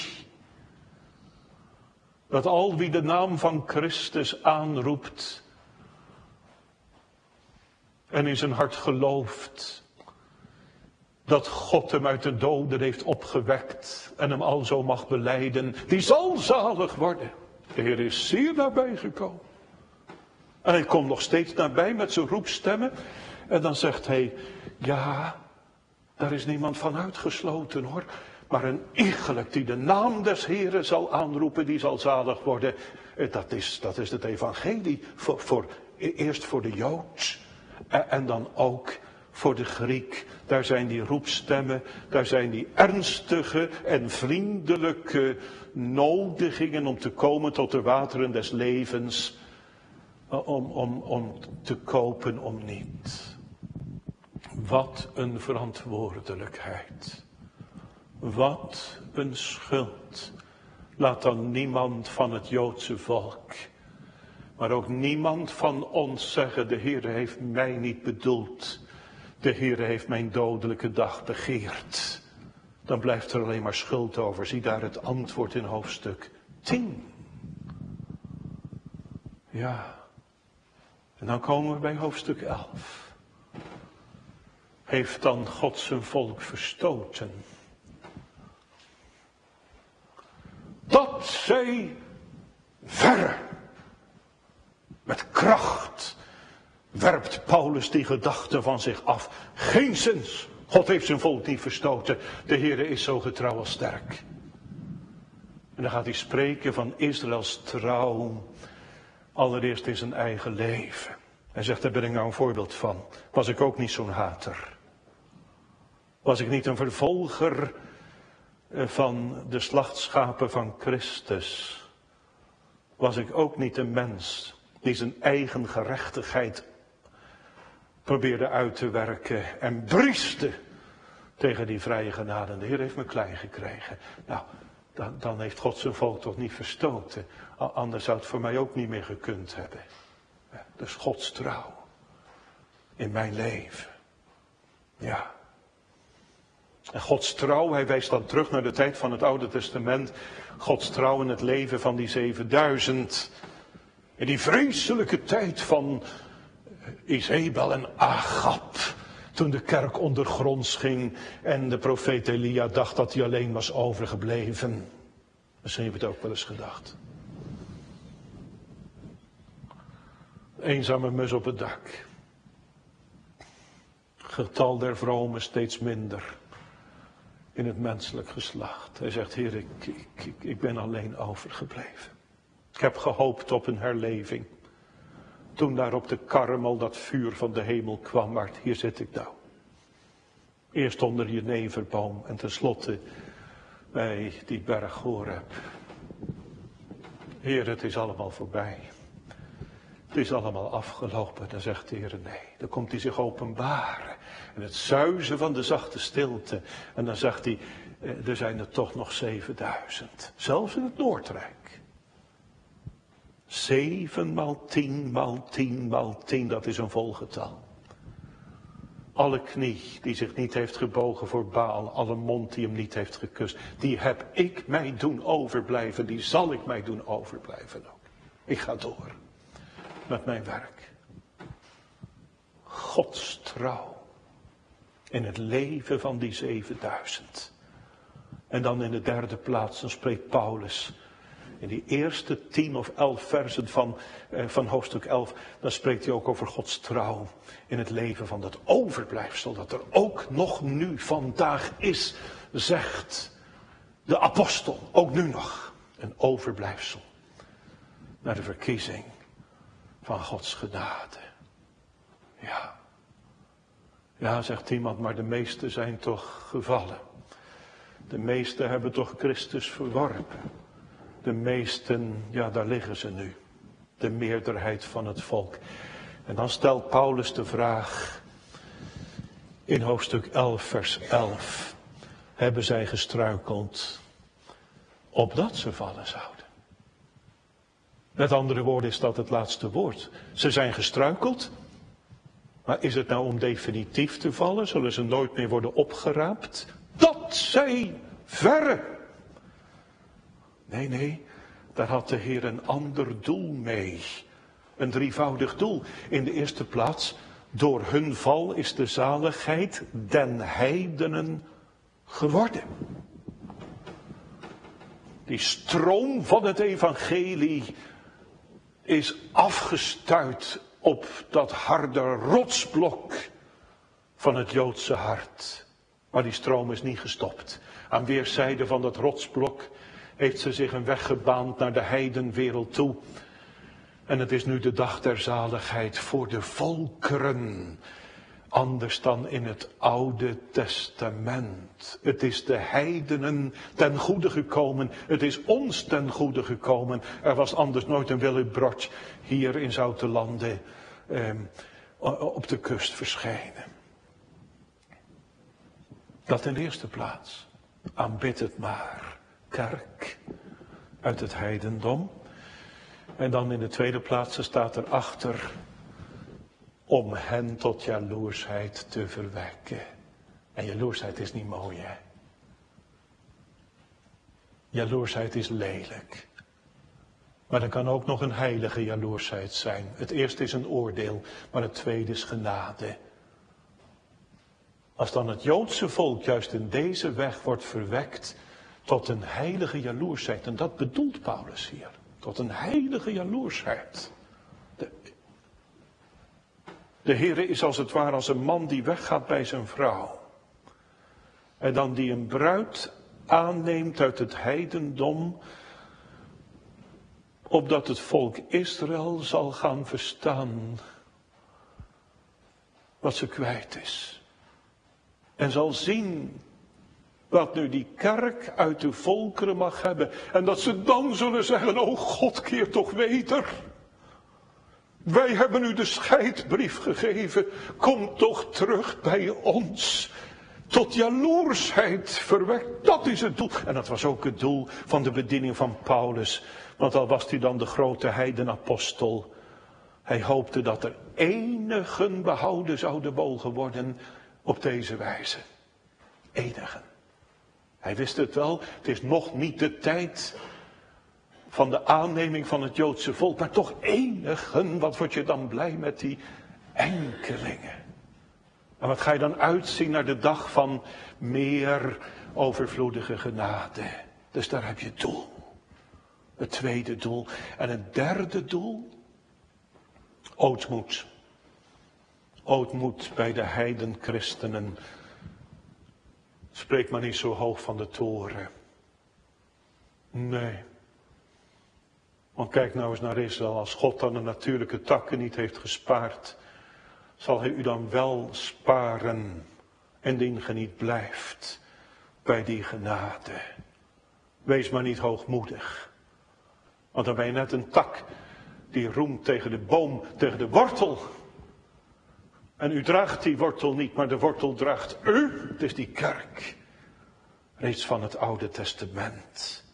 Speaker 1: Dat al wie de naam van Christus aanroept en in zijn hart gelooft, dat God hem uit de doden heeft opgewekt en hem al zo mag beleiden, die zal zalig worden. De Heer is zeer nabij gekomen. En hij komt nog steeds nabij met zijn roepstemmen. En dan zegt hij, ja, daar is niemand van uitgesloten hoor. Maar een iegelijk die de naam des Heren zal aanroepen, die zal zalig worden. Eh, dat is, dat is het evangelie. Voor, voor, eerst voor de Jood. En dan ook voor de Griek. Daar zijn die roepstemmen, daar zijn die ernstige en vriendelijke nodigingen om te komen tot de wateren des levens. Om, om, om te kopen om niet. Wat een verantwoordelijkheid. Wat een schuld. Laat dan niemand van het Joodse volk, maar ook niemand van ons zeggen, de Heer heeft mij niet bedoeld. De Heer heeft mijn dodelijke dag begeerd. Dan blijft er alleen maar schuld over. Zie daar het antwoord in hoofdstuk 10. Ja. En dan komen we bij hoofdstuk 11. Heeft dan God zijn volk verstoten? Dat zij verre met kracht werpt Paulus die gedachte van zich af. Geen zins. God heeft zijn volk niet verstoten. De Heer is zo getrouw als sterk. En dan gaat hij spreken van Israëls trouw. Allereerst in zijn eigen leven. Hij zegt, daar ben ik nou een voorbeeld van. Was ik ook niet zo'n hater? Was ik niet een vervolger eh, van de slachtschapen van Christus? Was ik ook niet een mens die zijn eigen gerechtigheid probeerde uit te werken en brieste tegen die vrije genade. De Heer heeft me klein gekregen. Nou, dan, dan heeft God zijn volk toch niet verstoten. Anders zou het voor mij ook niet meer gekund hebben. Dus Gods trouw in mijn leven. Ja. En Gods trouw, hij wijst dan terug naar de tijd van het Oude Testament. Gods trouw in het leven van die 7000. In die vreselijke tijd van Isabel en Agap. Toen de kerk ondergronds ging en de profeet Elia dacht dat hij alleen was overgebleven. Misschien heb je het ook wel eens gedacht. Eenzame mus op het dak. Getal der vromen steeds minder in het menselijk geslacht. Hij zegt, Heer, ik, ik, ik ben alleen overgebleven. Ik heb gehoopt op een herleving. Toen daar op de karmel dat vuur van de hemel kwam, maar hier zit ik nou. Eerst onder je neverboom en tenslotte bij die berg Horeb. Heer, het is allemaal voorbij. Het is allemaal afgelopen. Dan zegt de Heer nee. Dan komt hij zich openbaren. En het zuizen van de zachte stilte. En dan zegt hij, eh, er zijn er toch nog 7000. Zelfs in het Noordrijk. Zeven maal tien maal tien maal tien, dat is een volgetal. Alle knie die zich niet heeft gebogen voor Baal, alle mond die hem niet heeft gekust, die heb ik mij doen overblijven, die zal ik mij doen overblijven ook. Ik ga door met mijn werk. Gods trouw in het leven van die 7000. En dan in de derde plaats, dan spreekt Paulus in die eerste tien of elf versen van, eh, van hoofdstuk 11, dan spreekt hij ook over Gods trouw in het leven van dat overblijfsel, dat er ook nog nu vandaag is, zegt de apostel, ook nu nog, een overblijfsel naar de verkiezing van Gods genade. Ja. Ja, zegt iemand, maar de meesten zijn toch gevallen. De meesten hebben toch Christus verworpen. De meesten, ja, daar liggen ze nu. De meerderheid van het volk. En dan stelt Paulus de vraag. In hoofdstuk 11, vers 11 hebben zij gestruikeld opdat ze vallen zouden. Met andere woorden is dat het laatste woord. Ze zijn gestruikeld, maar is het nou om definitief te vallen? Zullen ze nooit meer worden opgeraapt? Dat zij verre. Nee, nee, daar had de Heer een ander doel mee. Een drievoudig doel. In de eerste plaats, door hun val is de zaligheid den heidenen geworden. Die stroom van het evangelie is afgestuit op dat harde rotsblok van het Joodse hart. Maar die stroom is niet gestopt. Aan weerszijden van dat rotsblok heeft ze zich een weg gebaand naar de heidenwereld toe. En het is nu de dag der zaligheid voor de volkeren. Anders dan in het Oude Testament. Het is de heidenen ten goede gekomen. Het is ons ten goede gekomen. Er was anders nooit een Willebrod hier in Zoutelanden eh, op de kust verschijnen. Dat in de eerste plaats. Aanbid het maar. Kerk uit het heidendom. En dan in de tweede plaats staat erachter om hen tot jaloersheid te verwekken. En jaloersheid is niet mooi, hè? Jaloersheid is lelijk. Maar er kan ook nog een heilige jaloersheid zijn. Het eerste is een oordeel, maar het tweede is genade. Als dan het Joodse volk juist in deze weg wordt verwekt tot een heilige jaloersheid, en dat bedoelt Paulus hier, tot een heilige jaloersheid. De Heere is als het ware als een man die weggaat bij zijn vrouw. En dan die een bruid aanneemt uit het heidendom, opdat het volk Israël zal gaan verstaan wat ze kwijt is. En zal zien wat nu die kerk uit de volkeren mag hebben. En dat ze dan zullen zeggen, oh God keer toch weder. Wij hebben u de scheidbrief gegeven. Kom toch terug bij ons. Tot jaloersheid verwekt. Dat is het doel. En dat was ook het doel van de bediening van Paulus. Want al was hij dan de grote heidenapostel. Hij hoopte dat er enigen behouden zouden mogen worden op deze wijze. Enigen. Hij wist het wel, het is nog niet de tijd van de aanneming van het Joodse volk, maar toch enigen, wat word je dan blij met die enkelingen? En wat ga je dan uitzien naar de dag van meer overvloedige genade? Dus daar heb je doel. Het tweede doel. En het derde doel? Ootmoed. Ootmoed bij de heidenchristenen. Spreek maar niet zo hoog van de toren. Nee. Want kijk nou eens naar Israël. Als God dan de natuurlijke takken niet heeft gespaard, zal hij u dan wel sparen. Indien ge niet blijft bij die genade. Wees maar niet hoogmoedig. Want dan ben je net een tak die roemt tegen de boom, tegen de wortel. En u draagt die wortel niet, maar de wortel draagt u. Het is die kerk. Reeds van het Oude Testament.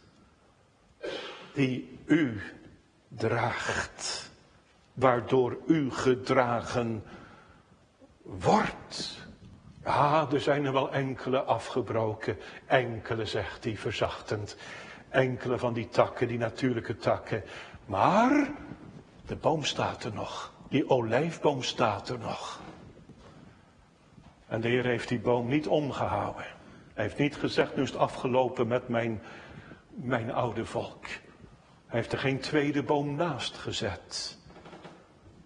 Speaker 1: Die u draagt. Waardoor u gedragen wordt. Ja, er zijn er wel enkele afgebroken. Enkele, zegt hij verzachtend. Enkele van die takken, die natuurlijke takken. Maar de boom staat er nog. Die olijfboom staat er nog. En de Heer heeft die boom niet omgehouden. Hij heeft niet gezegd, nu is het afgelopen met mijn, mijn oude volk. Hij heeft er geen tweede boom naast gezet.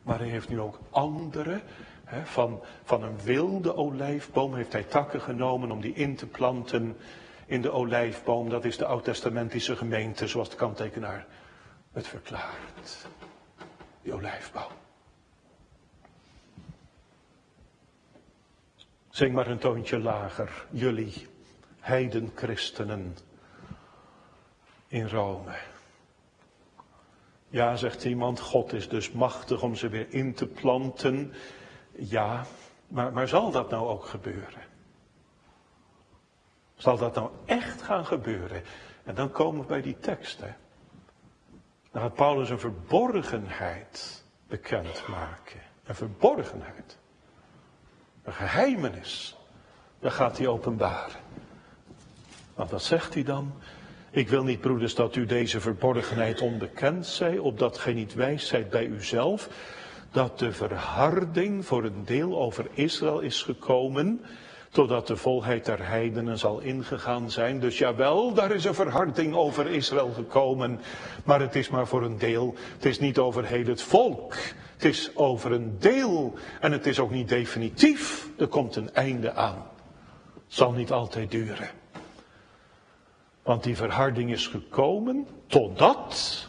Speaker 1: Maar hij heeft nu ook andere, hè, van, van een wilde olijfboom heeft hij takken genomen om die in te planten in de olijfboom. Dat is de oud-testamentische gemeente, zoals de kanttekenaar het verklaart. Die olijfboom. Zing maar een toontje lager, jullie heidenchristenen in Rome. Ja, zegt iemand, God is dus machtig om ze weer in te planten. Ja, Maar, maar zal dat nou ook gebeuren? Zal dat nou echt gaan gebeuren? En dan komen we bij die tekst. Hè? Dan gaat Paulus een verborgenheid bekendmaken. Een verborgenheid. Een geheimenis. Dat gaat hij openbaren. Want wat zegt hij dan? Ik wil niet, broeders, dat u deze verborgenheid onbekend zij, opdat gij niet wijs zijt bij uzelf, dat de verharding voor een deel over Israël is gekomen, totdat de volheid der heidenen zal ingegaan zijn. Dus jawel, daar is een verharding over Israël gekomen, maar het is maar voor een deel. Het is niet over heel het volk. Het is over een deel en het is ook niet definitief. Er komt een einde aan. Het zal niet altijd duren. Want die verharding is gekomen totdat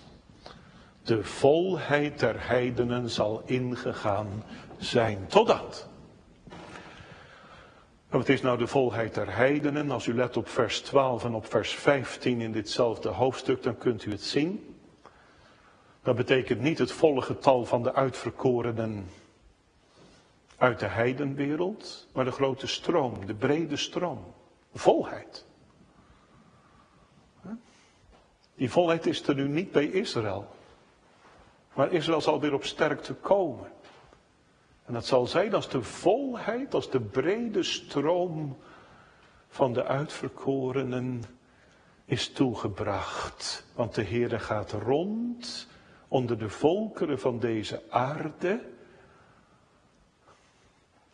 Speaker 1: de volheid der heidenen zal ingegaan zijn. Totdat. Wat is nou de volheid der heidenen? Als u let op vers 12 en op vers 15 in ditzelfde hoofdstuk, dan kunt u het zien. Dat betekent niet het volle getal van de uitverkorenen uit de heidenwereld, maar de grote stroom, de brede stroom, volheid. Die volheid is er nu niet bij Israël. Maar Israël zal weer op sterkte komen. En dat zal zijn als de volheid, als de brede stroom van de uitverkorenen is toegebracht. Want de Heere gaat rond onder de volkeren van deze aarde.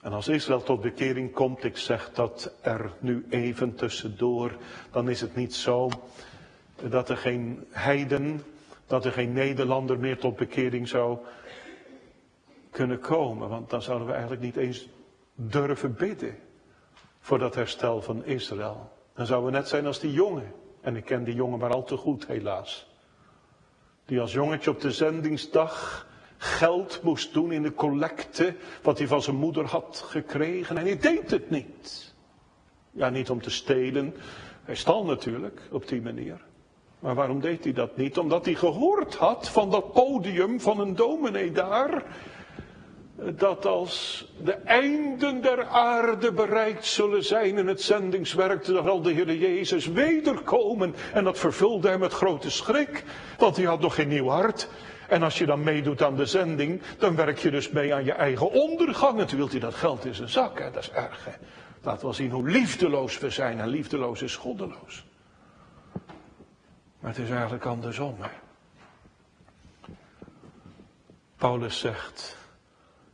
Speaker 1: En als Israël tot bekering komt, ik zeg dat er nu even tussendoor, dan is het niet zo dat er geen heiden, dat er geen Nederlander meer tot bekering zou kunnen komen. Want dan zouden we eigenlijk niet eens durven bidden voor dat herstel van Israël. Dan zouden we net zijn als die jongen. En ik ken die jongen maar al te goed, helaas. Die als jongetje op de zendingsdag geld moest doen in de collecte, wat hij van zijn moeder had gekregen. En hij deed het niet. Ja, niet om te stelen. Hij stal natuurlijk op die manier. Maar waarom deed hij dat niet? Omdat hij gehoord had van dat podium van een dominee daar. Dat als de einden der aarde bereikt zullen zijn in het zendingswerk, dan zal de Heer Jezus wederkomen. En dat vervulde hem met grote schrik, want hij had nog geen nieuw hart. En als je dan meedoet aan de zending, dan werk je dus mee aan je eigen ondergang. En toen wilt hij dat geld in zijn zak, hè? dat is erg. Hè? Laat zien hoe liefdeloos we zijn. En liefdeloos is goddeloos. Maar het is eigenlijk andersom. Hè? Paulus zegt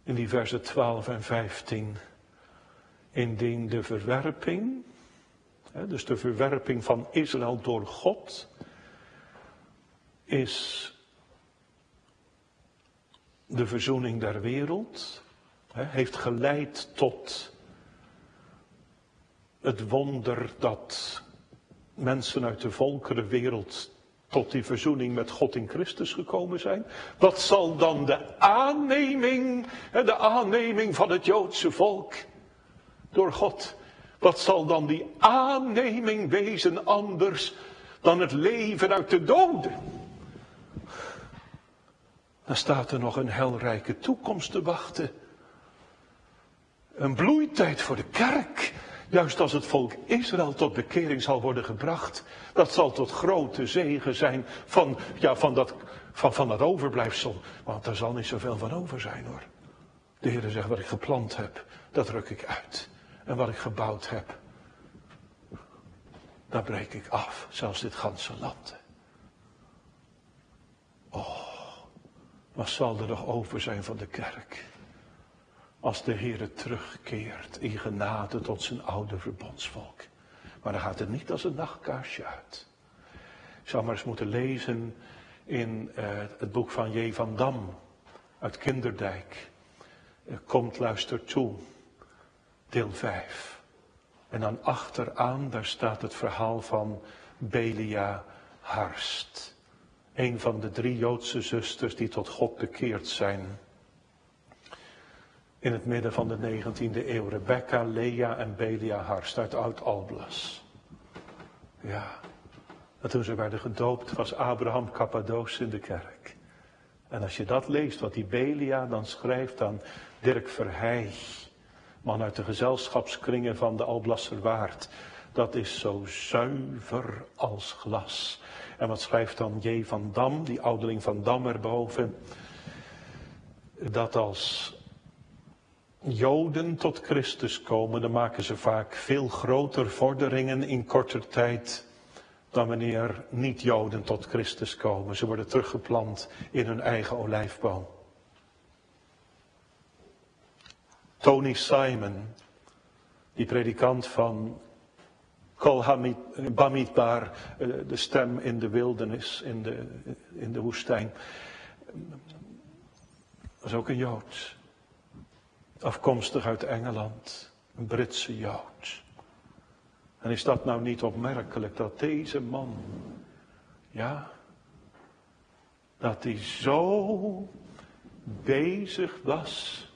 Speaker 1: in die versen 12 en 15, indien de verwerping, dus de verwerping van Israël door God, is de verzoening der wereld, heeft geleid tot het wonder dat mensen uit de volkerenwereld tot die verzoening met God in Christus gekomen zijn. Wat zal dan de aanneming, de aanneming van het Joodse volk door God, wat zal dan die aanneming wezen anders dan het leven uit de doden? Dan staat er nog een helrijke toekomst te wachten. Een bloeitijd voor de kerk. Juist als het volk Israël tot bekering zal worden gebracht. Dat zal tot grote zegen zijn van, ja, van, dat, van, van dat overblijfsel. Want er zal niet zoveel van over zijn hoor. De Heer zegt wat ik geplant heb, dat ruk ik uit. En wat ik gebouwd heb, dat breek ik af. Zelfs dit ganse land. Oh, wat zal er nog over zijn van de kerk? Als de Heer terugkeert in genade tot zijn oude verbondsvolk. Maar dan gaat het niet als een nachtkaarsje uit. Ik zou maar eens moeten lezen in uh, het boek van J. van Dam uit Kinderdijk. Uh, komt, luister toe. Deel 5. En dan achteraan, daar staat het verhaal van Belia Harst. Een van de drie Joodse zusters die tot God bekeerd zijn in het midden van de 19e eeuw. Rebecca, Lea en Belia Harst uit Oud-Alblas. Ja, en toen ze werden gedoopt was Abraham Cappadoos in de kerk. En als je dat leest, wat die Belia dan schrijft aan Dirk Verheij, man uit de gezelschapskringen van de Alblasserwaard. Dat is zo zuiver als glas. En wat schrijft dan J. van Dam, die ouderling van Dam erboven? Dat als Joden tot Christus komen, dan maken ze vaak veel groter vorderingen in korter tijd dan wanneer niet-Joden tot Christus komen. Ze worden teruggeplant in hun eigen olijfboom. Tony Simon, die predikant van Kol Bamidbar, eh, de stem in de wildernis, in de, in de woestijn. Is ook een Jood. Afkomstig uit Engeland. Een Britse Jood. En is dat nou niet opmerkelijk dat deze man, ja, dat hij zo bezig was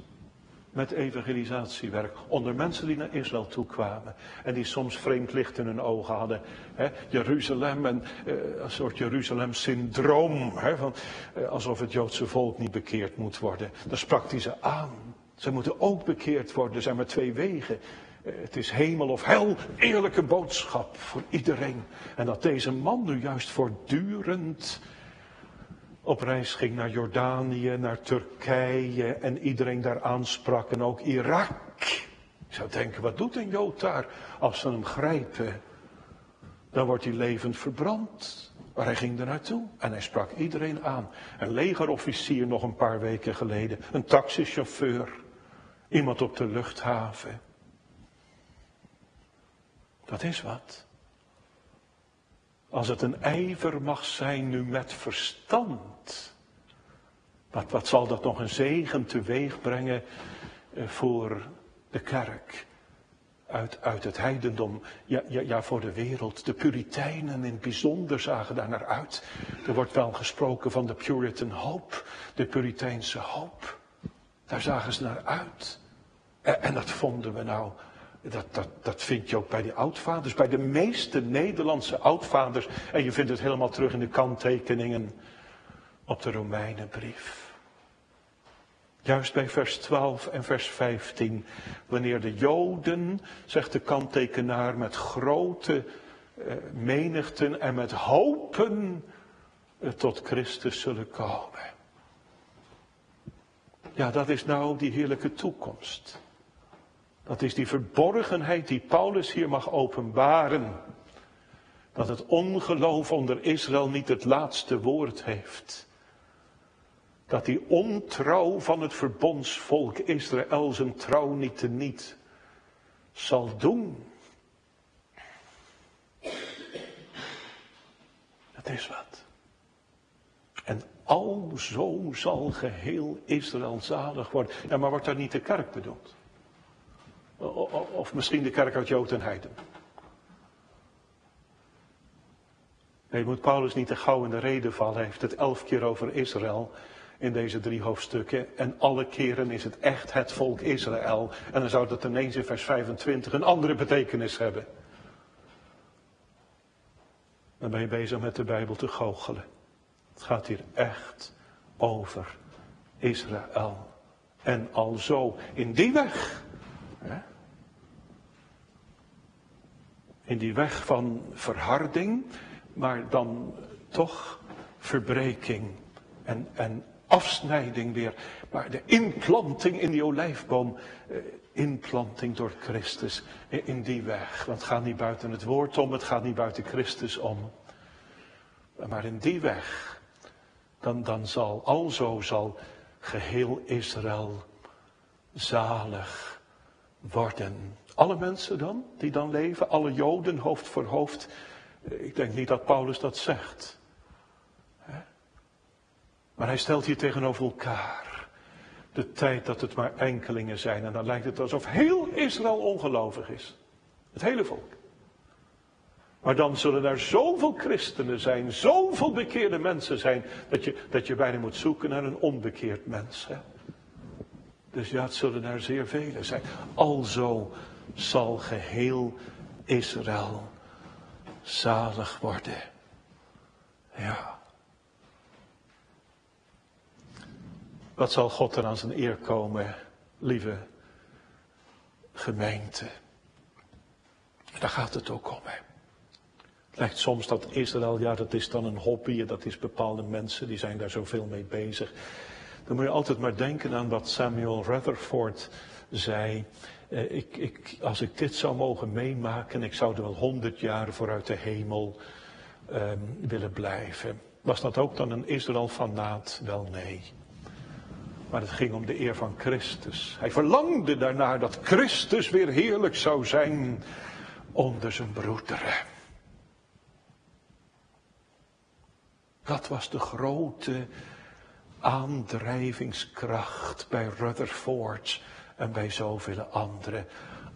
Speaker 1: met evangelisatiewerk. Onder mensen die naar Israël toe kwamen. En die soms vreemd licht in hun ogen hadden. Hè? Jeruzalem en uh, een soort Jeruzalem-syndroom. Van, uh, alsof het Joodse volk niet bekeerd moet worden. Dan sprak hij ze aan. Ze moeten ook bekeerd worden. Er zijn maar twee wegen. Uh, het is hemel of hel. Eerlijke boodschap voor iedereen. En dat deze man nu juist voortdurend op reis ging naar Jordanië, naar Turkije en iedereen daar aansprak en ook Irak. Ik zou denken, wat doet een Jood daar als ze hem grijpen? Dan wordt hij levend verbrand. Maar hij ging er naartoe en hij sprak iedereen aan. Een legerofficier nog een paar weken geleden, een taxichauffeur, iemand op de luchthaven. Dat is wat. Als het een ijver mag zijn nu met verstand. Wat, wat zal dat nog een zegen teweeg brengen eh, voor de kerk? Uit, uit het heidendom, ja, ja, ja, voor de wereld. De Puritijnen in het bijzonder zagen daar naar uit. Er wordt wel gesproken van de Puritan hope, de Puriteinse hoop. Daar zagen ze naar uit. En, en dat vonden we nou dat, dat, dat vind je ook bij de oudvaders, bij de meeste Nederlandse oudvaders. En je vindt het helemaal terug in de kanttekeningen op de Romeinenbrief. Juist bij vers 12 en vers 15. Wanneer de Joden, zegt de kanttekenaar, met grote eh, menigten en met hopen eh, tot Christus zullen komen. Ja, dat is nou die heerlijke toekomst. Dat is die verborgenheid die Paulus hier mag openbaren. Dat het ongeloof onder Israël niet het laatste woord heeft. Dat die ontrouw van het verbondsvolk Israël zijn trouw niet te niet zal doen. Dat is wat. En al zo zal geheel Israël zalig worden. Ja, maar wordt daar niet de kerk bedoeld? Of misschien de kerk uit Jood en Heiden. Nee, moet Paulus niet te gauw in de reden vallen. Hij heeft het elf keer over Israël in deze drie hoofdstukken. En alle keren is het echt het volk Israël. En dan zou dat ineens in vers 25 een andere betekenis hebben. Dan ben je bezig met de Bijbel te goochelen. Het gaat hier echt over Israël. En al zo in die weg in die weg van verharding, maar dan toch verbreking en, en afsnijding weer. Maar de inplanting in die olijfboom, eh, inplanting door Christus in die weg. Want het gaat niet buiten het woord om, het gaat niet buiten Christus om. Maar in die weg, dan, dan zal, alzo zal geheel Israël zalig worden. Alle mensen dan, die dan leven, alle Joden hoofd voor hoofd. Ik denk niet dat Paulus dat zegt. Maar hij stelt hier tegenover elkaar de tijd dat het maar enkelingen zijn. En dan lijkt het alsof heel Israël ongelovig is. Het hele volk. Maar dan zullen er zoveel christenen zijn, zoveel bekeerde mensen zijn, dat je, dat je bijna moet zoeken naar een onbekeerd mens. Hè? Dus ja, het zullen er zeer vele zijn. Alzo zal geheel Israël zalig worden. Ja. Wat zal God er aan zijn eer komen, lieve gemeente. Daar gaat het ook om. Hè. Lijkt soms dat Israël, ja, dat is dan een hobby dat is bepaalde mensen, die zijn daar zoveel mee bezig. Dan moet je altijd maar denken aan wat Samuel Rutherford zei. Eh, ik, ik, als ik dit zou mogen meemaken, ik zou er wel honderd jaar vooruit de hemel ehm, willen blijven. Was dat ook dan een Israël-fanaat? Wel nee. Maar het ging om de eer van Christus. Hij verlangde daarnaar dat Christus weer heerlijk zou zijn onder zijn broederen. Dat was de grote aandrijvingskracht bij Rutherford en bij zoveel anderen.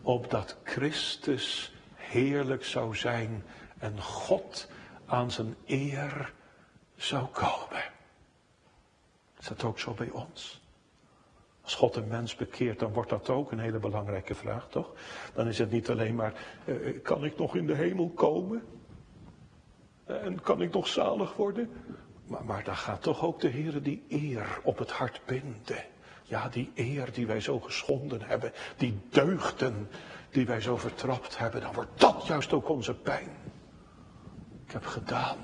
Speaker 1: Opdat Christus heerlijk zou zijn en God aan zijn eer zou komen. Is dat ook zo bij ons? Als God een mens bekeert, dan wordt dat ook een hele belangrijke vraag, toch? Dan is het niet alleen maar, eh, kan ik nog in de hemel komen? En kan ik nog zalig worden? Maar, maar daar gaat toch ook de Heer die eer op het hart binden. Ja, die eer die wij zo geschonden hebben, die deugden die wij zo vertrapt hebben, dan wordt dat juist ook onze pijn. Ik heb gedaan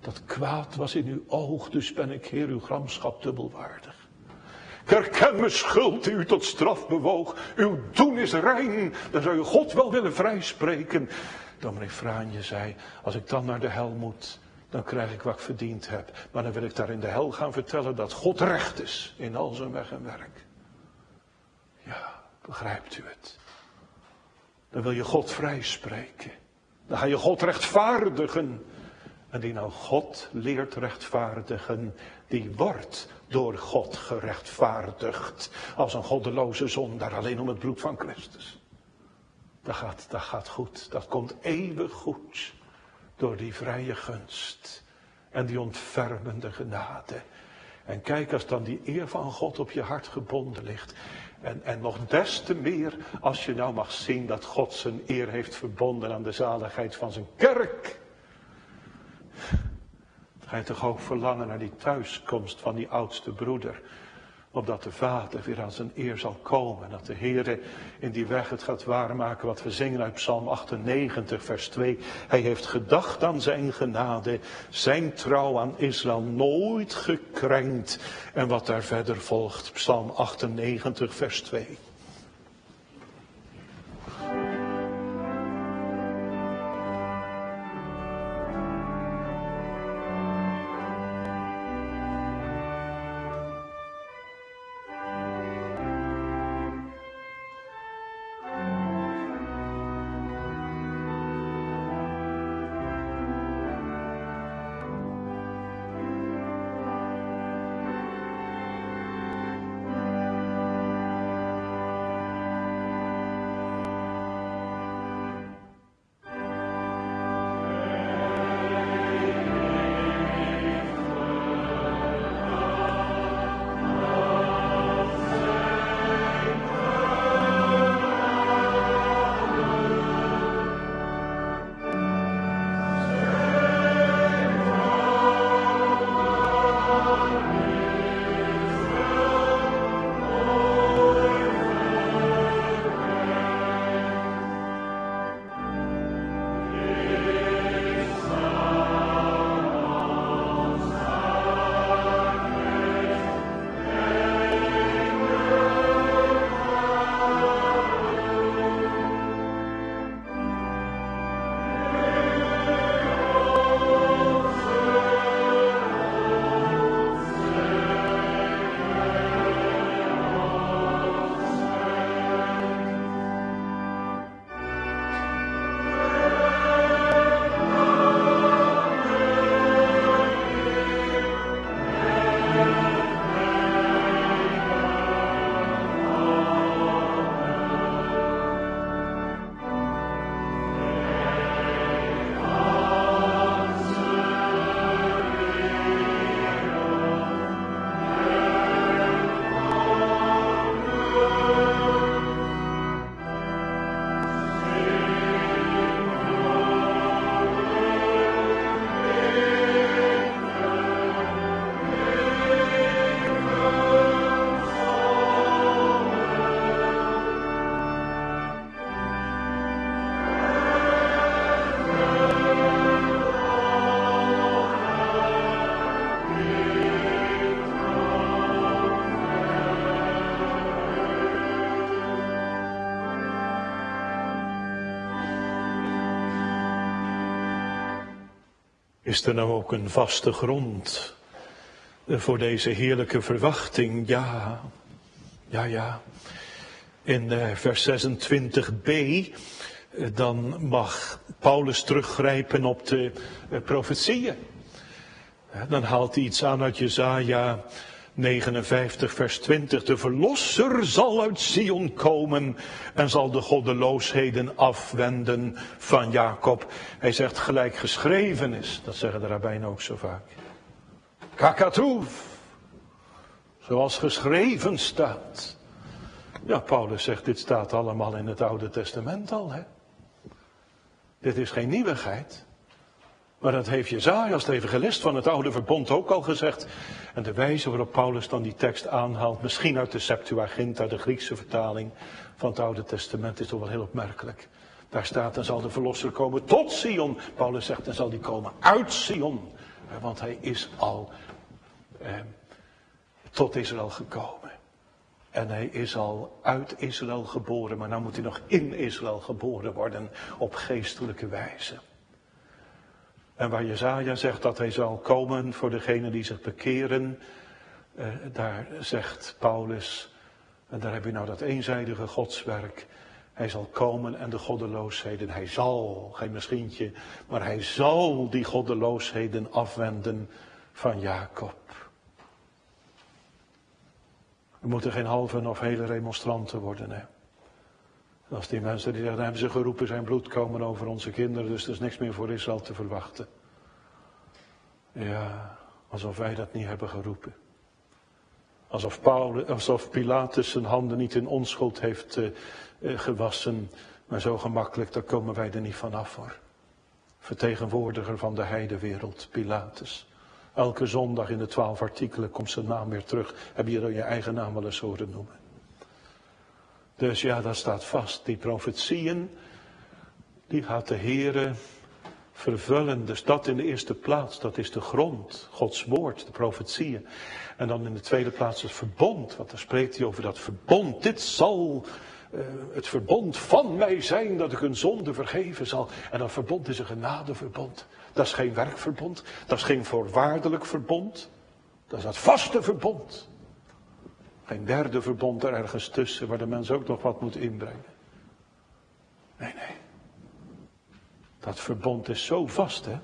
Speaker 1: dat kwaad was in uw oog, dus ben ik, Heer, uw gramschap dubbelwaardig. Ik herken mijn schuld die u tot straf bewoog. Uw doen is rein, dan zou je God wel willen vrijspreken. Dominee Fraanje zei, als ik dan naar de hel moet, dan krijg ik wat ik verdiend heb. Maar dan wil ik daar in de hel gaan vertellen dat God recht is in al zijn weg en werk. Ja, begrijpt u het? Dan wil je God vrijspreken. Dan ga je God rechtvaardigen. En die nou God leert rechtvaardigen, die wordt door God gerechtvaardigd. Als een goddeloze zondaar, alleen om het bloed van Christus. Dat gaat, dat gaat goed, dat komt eeuwig goed door die vrije gunst en die ontfermende genade. En kijk, als dan die eer van God op je hart gebonden ligt. En, en nog des te meer als je nou mag zien dat God zijn eer heeft verbonden aan de zaligheid van zijn kerk. Ga je toch ook verlangen naar die thuiskomst van die oudste broeder opdat de Vader weer aan zijn eer zal komen. Dat de Heer in die weg het gaat waarmaken wat we zingen uit Psalm 98, vers 2. Hij heeft gedacht aan zijn genade, zijn trouw aan Israël nooit gekrenkt. En wat daar verder volgt, Psalm 98, vers 2. Is er nou ook een vaste grond voor deze heerlijke verwachting? Ja, ja, ja. In eh, vers 26b, eh, dan mag Paulus teruggrijpen op de eh, profetieën. Dan haalt hij iets aan uit Jezaja 59, vers 20. De verlosser zal uit Sion komen en zal de goddeloosheden afwenden van Jacob. Hij zegt gelijk geschreven is. Dat zeggen de rabbijnen ook zo vaak. Kakatoef. Zoals geschreven staat. Ja, Paulus zegt, dit staat allemaal in het Oude Testament al. Hè? Dit is geen nieuwigheid. Maar dat heeft Jezaja als het evangelist van het Oude Verbond ook al gezegd. En de wijze waarop Paulus dan die tekst aanhaalt, misschien uit de Septuaginta, de Griekse vertaling van het Oude Testament, is toch wel heel opmerkelijk. Daar staat, dan zal de verlosser komen tot Sion. Paulus zegt, dan zal die komen uit Sion. Want hij is al eh, tot Israël gekomen. En hij is al uit Israël geboren, maar nu moet hij nog in Israël geboren worden op geestelijke wijze. En waar Jezaja zegt dat hij zal komen voor degenen die zich bekeren, eh, daar zegt Paulus, en daar heb je nou dat eenzijdige godswerk, hij zal komen en de goddeloosheden, hij zal, geen misschientje, maar hij zal die goddeloosheden afwenden van Jacob. We moeten geen halve of hele remonstranten worden. Hè. Als die mensen die zeggen, hebben ze geroepen zijn bloed komen over onze kinderen, dus er is niks meer voor Israël te verwachten. Ja, alsof wij dat niet hebben geroepen. Alsof, Paulus, alsof Pilatus zijn handen niet in onschuld heeft uh, gewassen. Maar zo gemakkelijk, daar komen wij er niet vanaf hoor. Vertegenwoordiger van de heidewereld, Pilatus. Elke zondag in de twaalf artikelen komt zijn naam weer terug. Heb je er je eigen naam wel eens horen noemen? Dus ja, dat staat vast. Die profetieën, die gaat de Heere vervullen. Dus dat in de eerste plaats, dat is de grond, Gods woord, de profetieën. En dan in de tweede plaats het verbond, want dan spreekt hij over dat verbond. Dit zal uh, het verbond van mij zijn dat ik een zonde vergeven zal. En dat verbond is een genadeverbond. Dat is geen werkverbond, dat is geen voorwaardelijk verbond. Dat is het vaste verbond. Geen derde verbond er ergens tussen waar de mens ook nog wat moet inbrengen. Nee, nee. Dat verbond is zo vast, hè.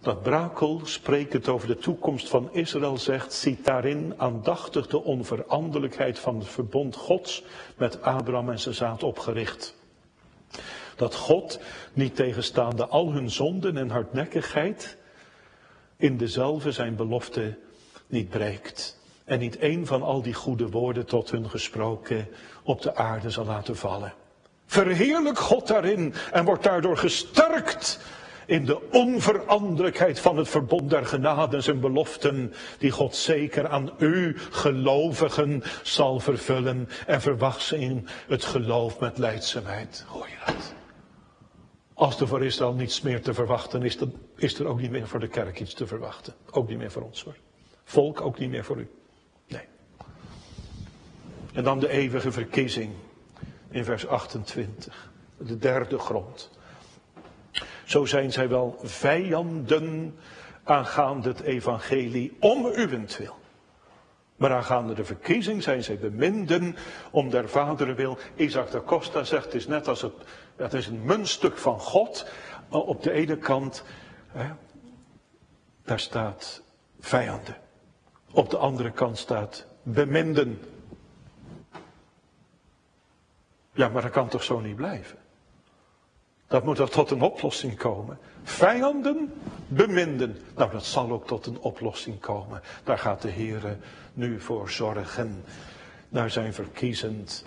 Speaker 1: Dat Brakel, sprekend over de toekomst van Israël, zegt, ziet daarin aandachtig de onveranderlijkheid van het verbond Gods met Abraham en zijn zaad opgericht. Dat God, niet tegenstaande al hun zonden en hardnekkigheid, in dezelfde zijn belofte niet breekt. En niet één van al die goede woorden tot hun gesproken op de aarde zal laten vallen. Verheerlijk God daarin en wordt daardoor gesterkt in de onveranderlijkheid van het verbond der genade en zijn beloften, die God zeker aan u gelovigen zal vervullen en verwacht ze in het geloof met leidzaamheid. Hoor je dat? Als er voor Israël niets meer te verwachten is, dan is er ook niet meer voor de kerk iets te verwachten. Ook niet meer voor ons hoor. Volk ook niet meer voor u. En dan de eeuwige verkiezing in vers 28. De derde grond. Zo zijn zij wel vijanden aangaande het evangelie om uwentwil. Maar aangaande de verkiezing zijn zij beminden om der vaderen wil. Isaac da Costa zegt, het is net als het, het is een muntstuk van God. Op de ene kant, hè, daar staat vijanden. Op de andere kant staat beminden. Ja, maar dat kan toch zo niet blijven? Dat moet er tot een oplossing komen. Vijanden beminden. Nou, dat zal ook tot een oplossing komen. Daar gaat de Heer nu voor zorgen. Naar zijn verkiezend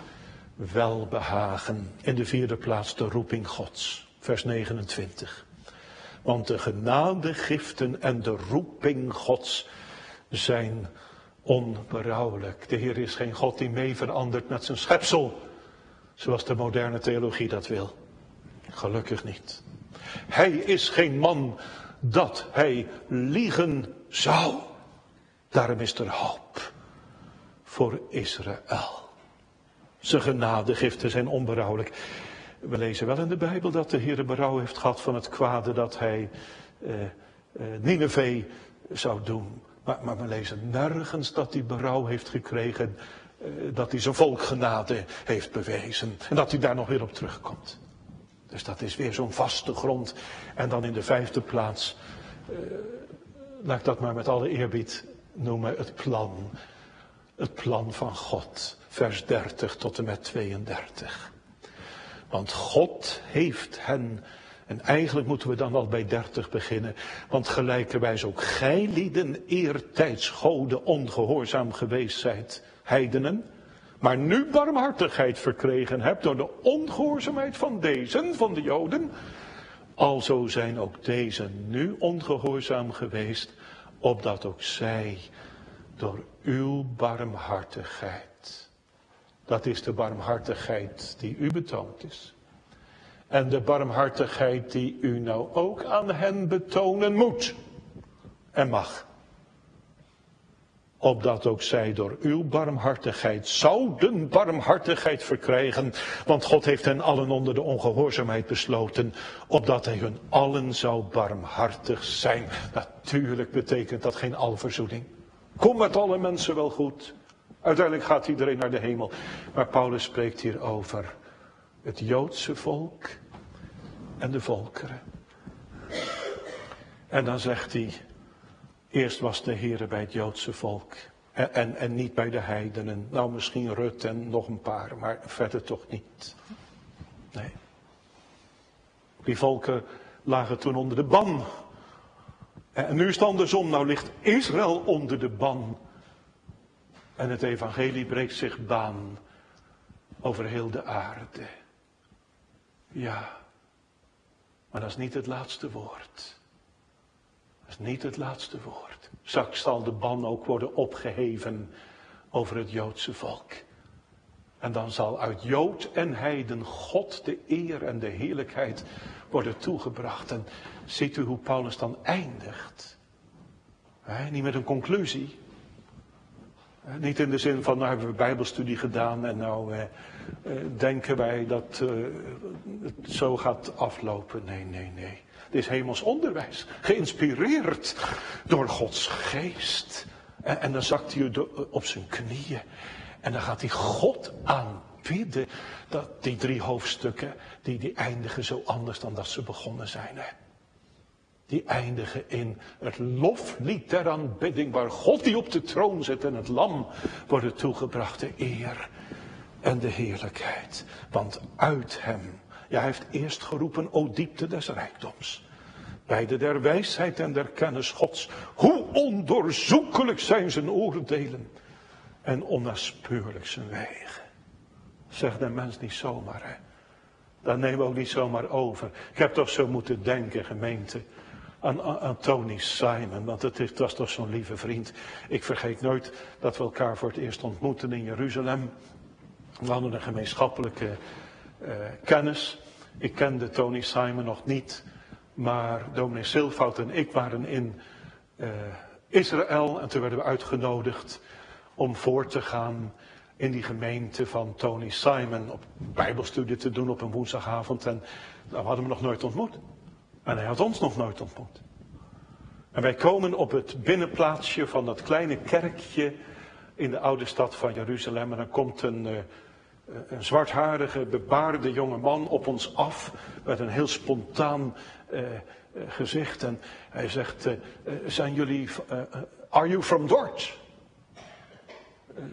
Speaker 1: welbehagen. In de vierde plaats de roeping Gods. Vers 29. Want de genadegiften en de roeping Gods zijn onberouwelijk. De Heer is geen God die mee verandert met zijn schepsel. Zoals de moderne theologie dat wil. Gelukkig niet. Hij is geen man dat hij liegen zou. Daarom is er hoop voor Israël. Zijn genadegiften zijn onberouwelijk. We lezen wel in de Bijbel dat de Heer berouw heeft gehad van het kwade dat hij eh, uh, Nineveh zou doen. Maar, maar, we lezen nergens dat hij berouw heeft gekregen, dat hij zijn volk genade heeft bewezen en dat hij daar nog weer op terugkomt. Dus dat is weer zo'n vaste grond. En dan in de vijfde plaats, uh, laat ik dat maar met alle eerbied noemen, het plan. Het plan van God, vers 30 tot en met 32. Want God heeft hen, en eigenlijk moeten we dan al bij 30 beginnen, want gelijkerwijs ook gij lieden eertijds goden ongehoorzaam geweest zijt, heidenen, maar nu barmhartigheid verkregen hebt door de ongehoorzaamheid van deze, van de Joden, alzo zijn ook deze nu ongehoorzaam geweest, opdat ook zij door uw barmhartigheid, dat is de barmhartigheid die u betoond is, en de barmhartigheid die u nou ook aan hen betonen moet en mag opdat ook zij door uw barmhartigheid zouden barmhartigheid verkrijgen, want God heeft hen allen onder de ongehoorzaamheid besloten, opdat hij hun allen zou barmhartig zijn. Natuurlijk betekent dat geen alverzoening. Kom met alle mensen wel goed. Uiteindelijk gaat iedereen naar de hemel. Maar Paulus spreekt hier over het Joodse volk en de volkeren. En dan zegt hij, Eerst was de Heer bij het Joodse volk. En, en, en, niet bij de heidenen. Nou, misschien Rut en nog een paar, maar verder toch niet. Nee. Die volken lagen toen onder de ban. En nu is het andersom. Nou ligt Israël onder de ban. En het evangelie breekt zich baan over heel de aarde. Ja, maar dat is niet het laatste woord. Dat is niet het laatste woord. Straks zal de ban ook worden opgeheven over het Joodse volk. En dan zal uit Jood en Heiden God de eer en de heerlijkheid worden toegebracht. En ziet u hoe Paulus dan eindigt? niet met een conclusie. niet in de zin van, nou hebben we bijbelstudie gedaan en nou eh, eh, denken wij dat eh, het zo gaat aflopen. Nee, nee, nee. Is hemels onderwijs. Geïnspireerd door Gods geest. En, en dan zakt hij op zijn knieën. En dan gaat hij God aanbidden. Dat, die drie hoofdstukken, die, die eindigen zo anders dan dat ze begonnen zijn. Hè? Die eindigen in het loflied der aanbidding, waar God die op de troon zit en het lam worden toegebracht, de eer en de heerlijkheid. Want uit hem ja, hij heeft eerst geroepen, o diepte des rijkdoms. Beide der wijsheid en der kennis Gods. Hoe ondoorzoekelijk zijn zijn oordelen. En onnaspeurlijk zijn wegen. Zeg de mens niet zomaar, hè. Dat nemen we ook niet zomaar over. Ik heb toch zo moeten denken, gemeente, aan, Tony Simon. Want het, is, was toch zo'n lieve vriend. Ik vergeet nooit dat we elkaar voor het eerst ontmoeten in Jeruzalem. We hadden een gemeenschappelijke uh, kennis. Ik kende Tony Simon nog niet, maar dominee Silfout en ik waren in uh, Israël en toen werden we uitgenodigd om voor te gaan in die gemeente van Tony Simon op bijbelstudie te doen op een woensdagavond. En nou, we hadden hem nog nooit ontmoet. En hij had ons nog nooit ontmoet. En wij komen op het binnenplaatsje van dat kleine kerkje in de oude stad van Jeruzalem. En dan komt een, uh, een zwartharige, bebaarde jonge man op ons af met een heel spontaan gezicht. En hij zegt, uh, zijn jullie, are you from Dort?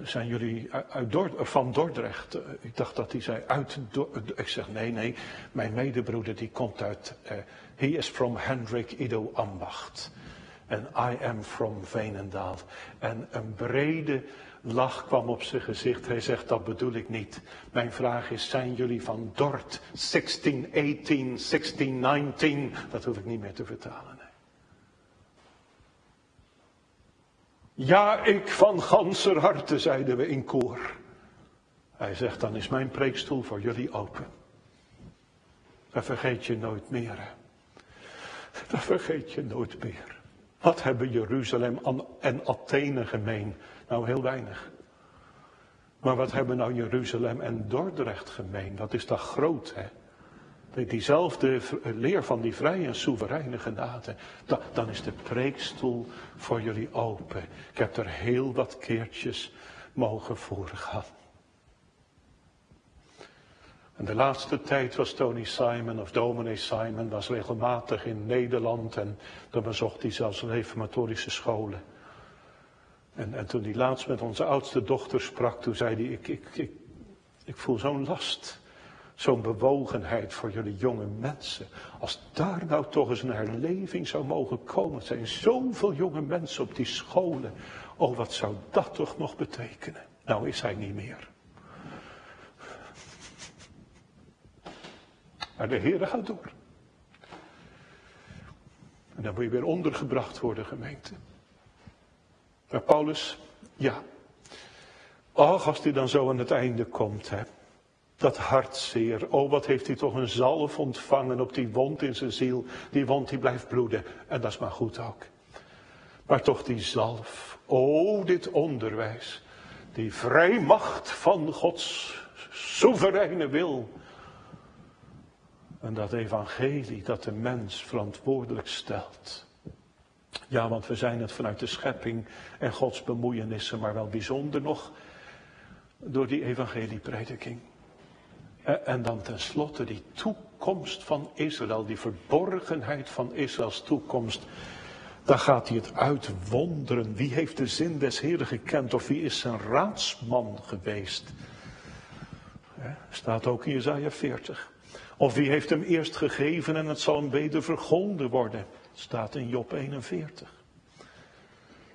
Speaker 1: zijn jullie uit van Dordrecht? ik dacht dat hij zei uit Dordrecht. Ik zeg nee, nee, mijn medebroeder die komt uit, he is from Hendrik Ido Ambacht. En I am from Veenendaal. En een brede lach kwam op zijn gezicht. Hij zegt, dat bedoel ik niet. Mijn vraag is, zijn jullie van Dort 1618, 1619? Dat hoef ik niet meer te vertalen. Ja, ik van ganser harte, zeiden we in koor. Hij zegt, dan is mijn preekstoel voor jullie open. Dat vergeet je nooit meer. Hè? Dat vergeet je nooit meer. Wat hebben Jeruzalem en Athene gemeen? Nou, heel weinig. Maar wat hebben nou Jeruzalem en Dordrecht gemeen? Dat is toch groot, hè? diezelfde leer van die vrije en soevereine genade, dan is de preekstoel voor jullie open. Ik heb er heel wat keertjes mogen voorgaan. En de laatste tijd was Tony Simon of dominee Simon was regelmatig in Nederland en dan bezocht hij zelfs reformatorische scholen. En, en toen hij laatst met onze oudste dochter sprak, toen zei hij, ik, ik, ik, ik voel zo'n last, zo'n bewogenheid voor jullie jonge mensen. Als daar nou toch eens een herleving zou mogen komen, er zijn zoveel jonge mensen op die scholen. Oh, wat zou dat toch nog betekenen? Nou is hij niet meer. Maar de Heer gaat door. En dan moet je weer ondergebracht worden, gemeente. Maar Paulus, ja. Och, als hij dan zo aan het einde komt, hè. Dat hartzeer. Oh, wat heeft hij toch een zalf ontvangen op die wond in zijn ziel. Die wond die blijft bloeden. En dat is maar goed ook. Maar toch die zalf. Oh, dit onderwijs. Die vrijmacht van Gods soevereine wil. En dat evangelie dat de mens verantwoordelijk stelt. Ja, want we zijn het vanuit de schepping en Gods bemoeienissen, maar wel bijzonder nog door die evangelieprediking. En dan tenslotte die toekomst van Israël, die verborgenheid van Israëls toekomst. Daar gaat hij het uitwonderen. Wie heeft de zin des Heren gekend of wie is zijn raadsman geweest? Staat ook in Isaiah 40. Of wie heeft hem eerst gegeven en het zal hem weder vergolden worden? Staat in Job 41.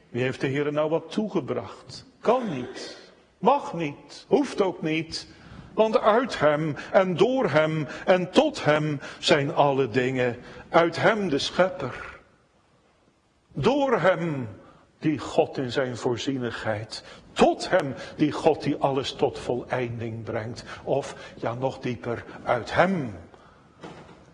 Speaker 1: Wie heeft de Heer nou wat toegebracht? Kan niet. Mag niet. Hoeft ook niet. Want uit hem en door hem en tot hem zijn alle dingen. Uit hem de schepper. Door hem die God in zijn voorzienigheid. Tot hem die God die alles tot voleinding brengt. Of ja nog dieper uit hem.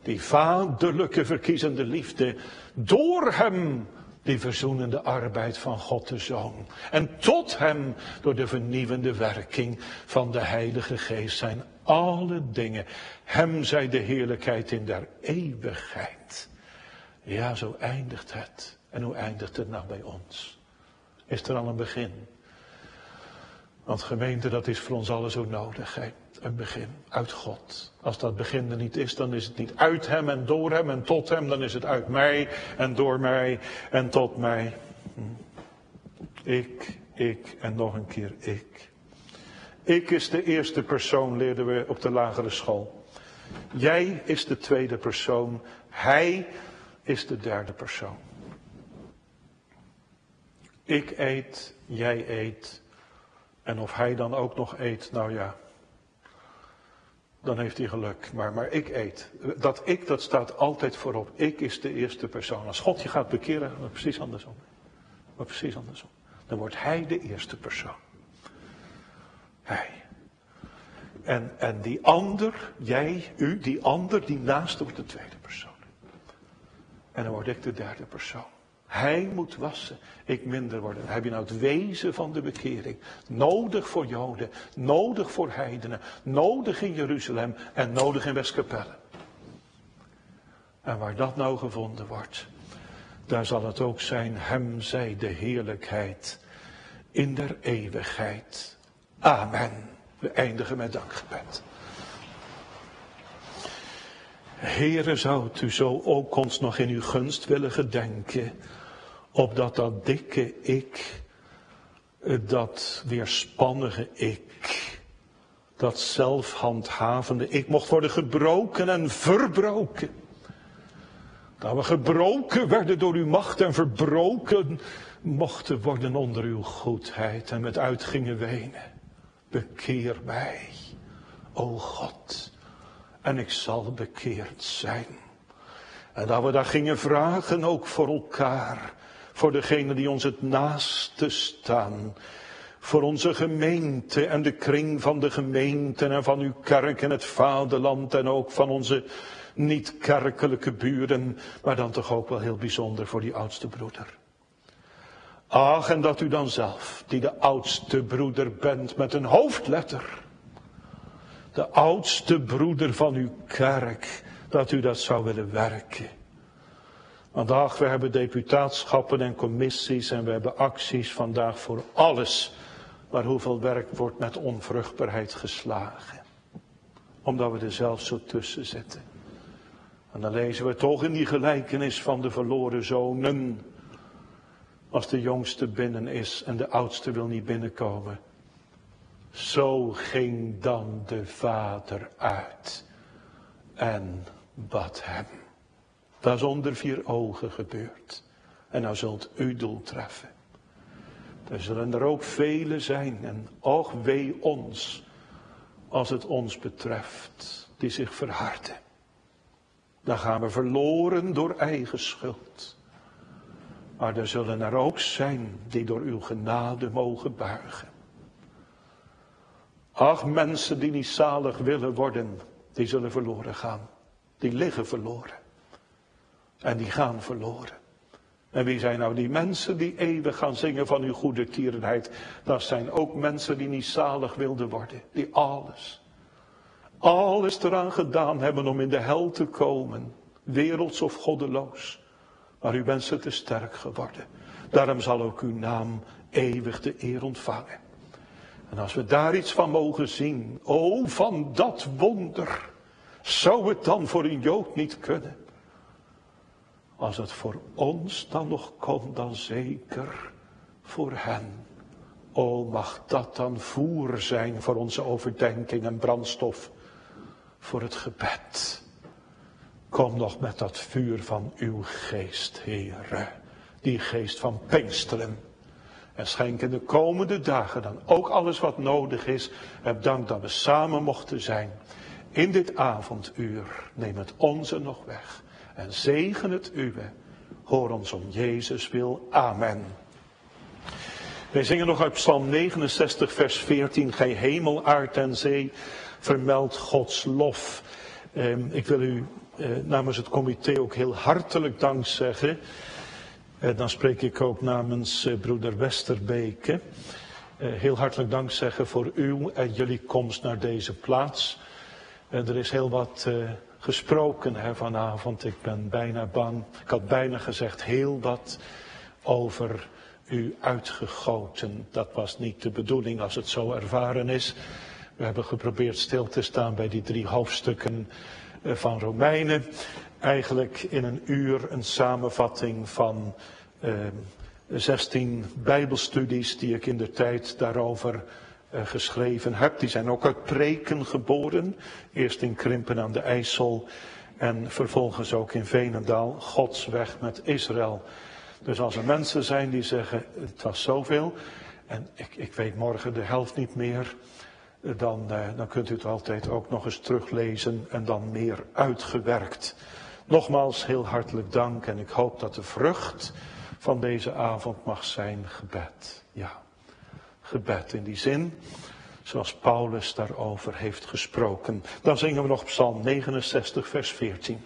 Speaker 1: Die vaderlijke verkiezende liefde. Door hem die verzoenende arbeid van God de Zoon. En tot hem door de vernieuwende werking van de Heilige Geest zijn alle dingen. Hem zij de heerlijkheid in der eeuwigheid. Ja, zo eindigt het. En hoe eindigt het nou bij ons? Is er al een begin? Want gemeente, dat is voor ons allen zo nodig. Hè? Een begin uit God. Als dat begin er niet is, dan is het niet uit Hem en door Hem en tot Hem. Dan is het uit mij en door mij en tot mij. Hm. Ik, ik en nog een keer ik. Ik is de eerste persoon, leerden we op de lagere school. Jij is de tweede persoon. Hij is de derde persoon. Ik eet, jij eet. En of hij dan ook nog eet, nou ja, dan heeft hij geluk. Maar, maar ik eet. Dat ik, dat staat altijd voorop. Ik is de eerste persoon. Als God je gaat bekeren, dan precies andersom. Maar precies andersom. Dan wordt hij de eerste persoon. Hij. En, en die ander, jij, u, die ander, die naast wordt de tweede persoon. En dan word ik de derde persoon. Hij moet wassen, ik minder worden. Heb je nou het wezen van de bekering. Nodig voor Joden, nodig voor heidenen, nodig in Jeruzalem en nodig in Westkapelle. En waar dat nou gevonden wordt, daar zal het ook zijn, hem zij de heerlijkheid in der eeuwigheid. Amen. We eindigen met dankgebed. Heere, zou u zo ook ons nog in uw gunst willen gedenken opdat dat dikke ik, dat weerspannige ik, dat zelfhandhavende ik mocht worden gebroken en verbroken. Dat we gebroken werden door uw macht en verbroken mochten worden onder uw goedheid en met uitgingen wenen. Bekeer mij, o God, en ik zal bekeerd zijn. En dat we daar gingen vragen ook voor elkaar voor degenen die ons het naaste staan. Voor onze gemeente en de kring van de gemeente en van uw kerk en het vaderland en ook van onze niet-kerkelijke buren, maar dan toch ook wel heel bijzonder voor die oudste broeder. Ach, en dat u dan zelf, die de oudste broeder bent met een hoofdletter, de oudste broeder van uw kerk, dat u dat zou willen werken. Vandaag, we hebben deputateschappen en commissies en we hebben acties vandaag voor alles. Maar hoeveel werk wordt met onvruchtbaarheid geslagen. Omdat we er zelf zo tussen zitten. En dan lezen we toch in die gelijkenis van de verloren zonen. Als de jongste binnen is en de oudste wil niet binnenkomen. Zo ging dan de vader uit en bad hem. Dat is onder vier ogen gebeurd. En nou zult u doel treffen. Er zullen er ook velen zijn en och wee ons als het ons betreft die zich verharden. Dan gaan we verloren door eigen schuld. Maar er zullen er ook zijn die door uw genade mogen buigen. Ach, mensen die niet zalig willen worden, die zullen verloren gaan. Die liggen verloren. En die gaan verloren. En wie zijn nou die mensen die eeuwig gaan zingen van uw goede tierenheid? Dat zijn ook mensen die niet zalig wilden worden. Die alles, alles eraan gedaan hebben om in de hel te komen. Werelds of goddeloos. Maar u bent ze te sterk geworden. Daarom zal ook uw naam eeuwig de eer ontvangen. En als we daar iets van mogen zien, oh van dat wonder, zou het dan voor een Jood niet kunnen? Als het voor ons dan nog kon, dan zeker voor hen. O, mag dat dan voer zijn voor onze overdenking en brandstof voor het gebed. Kom nog met dat vuur van uw geest, Heere. Die geest van Pinksteren. En schenk in de komende dagen dan ook alles wat nodig is. Heb dank dat we samen mochten zijn. In dit avonduur neem het onze nog weg. En zegen het uwe. Hoor ons om Jezus wil. Amen. Wij zingen nog uit Psalm 69, vers 14. Gij hemel, aard en zee, vermeld Gods lof. Ehm, ik wil u eh, namens het comité ook heel hartelijk dank zeggen. Eh, dan spreek ik ook namens eh, broeder Westerbeke. Eh, heel hartelijk dank zeggen voor uw en jullie komst naar deze plaats. Er is heel wat gesproken vanavond. Ik ben bijna bang. Ik had bijna gezegd heel wat over u uitgegoten. Dat was niet de bedoeling als het zo ervaren is. We hebben geprobeerd stil te staan bij die drie hoofdstukken eh, van Romeinen. Eigenlijk in een uur een samenvatting van eh, 16 Bijbelstudies die ik in de tijd daarover eh, geschreven heb. Die zijn ook uit preken geboren. Eerst in Krimpen aan de IJssel en vervolgens ook in Venendaal. Gods weg met Israël. Dus als er mensen zijn die zeggen het was zoveel en ik, ik weet morgen de helft niet meer dan, eh, dan kunt u het altijd ook nog eens teruglezen en dan meer uitgewerkt. Nogmaals heel hartelijk dank en ik hoop dat de vrucht van deze avond mag zijn gebed. Ja, gebed in die zin zoals Paulus daarover heeft gesproken. Dan zingen we nog Psalm 69, vers 14.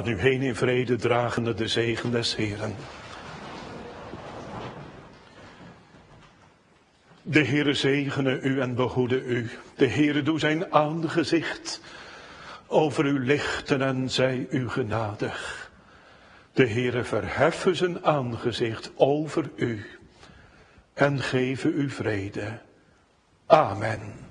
Speaker 1: Aan u heen in vrede dragende de zegen des Heren. De Heere zegene u en behoede u. De Heere doe zijn aangezicht over u lichten en zij u genadig. De Heere verheffen zijn aangezicht over u en geven u vrede. Amen.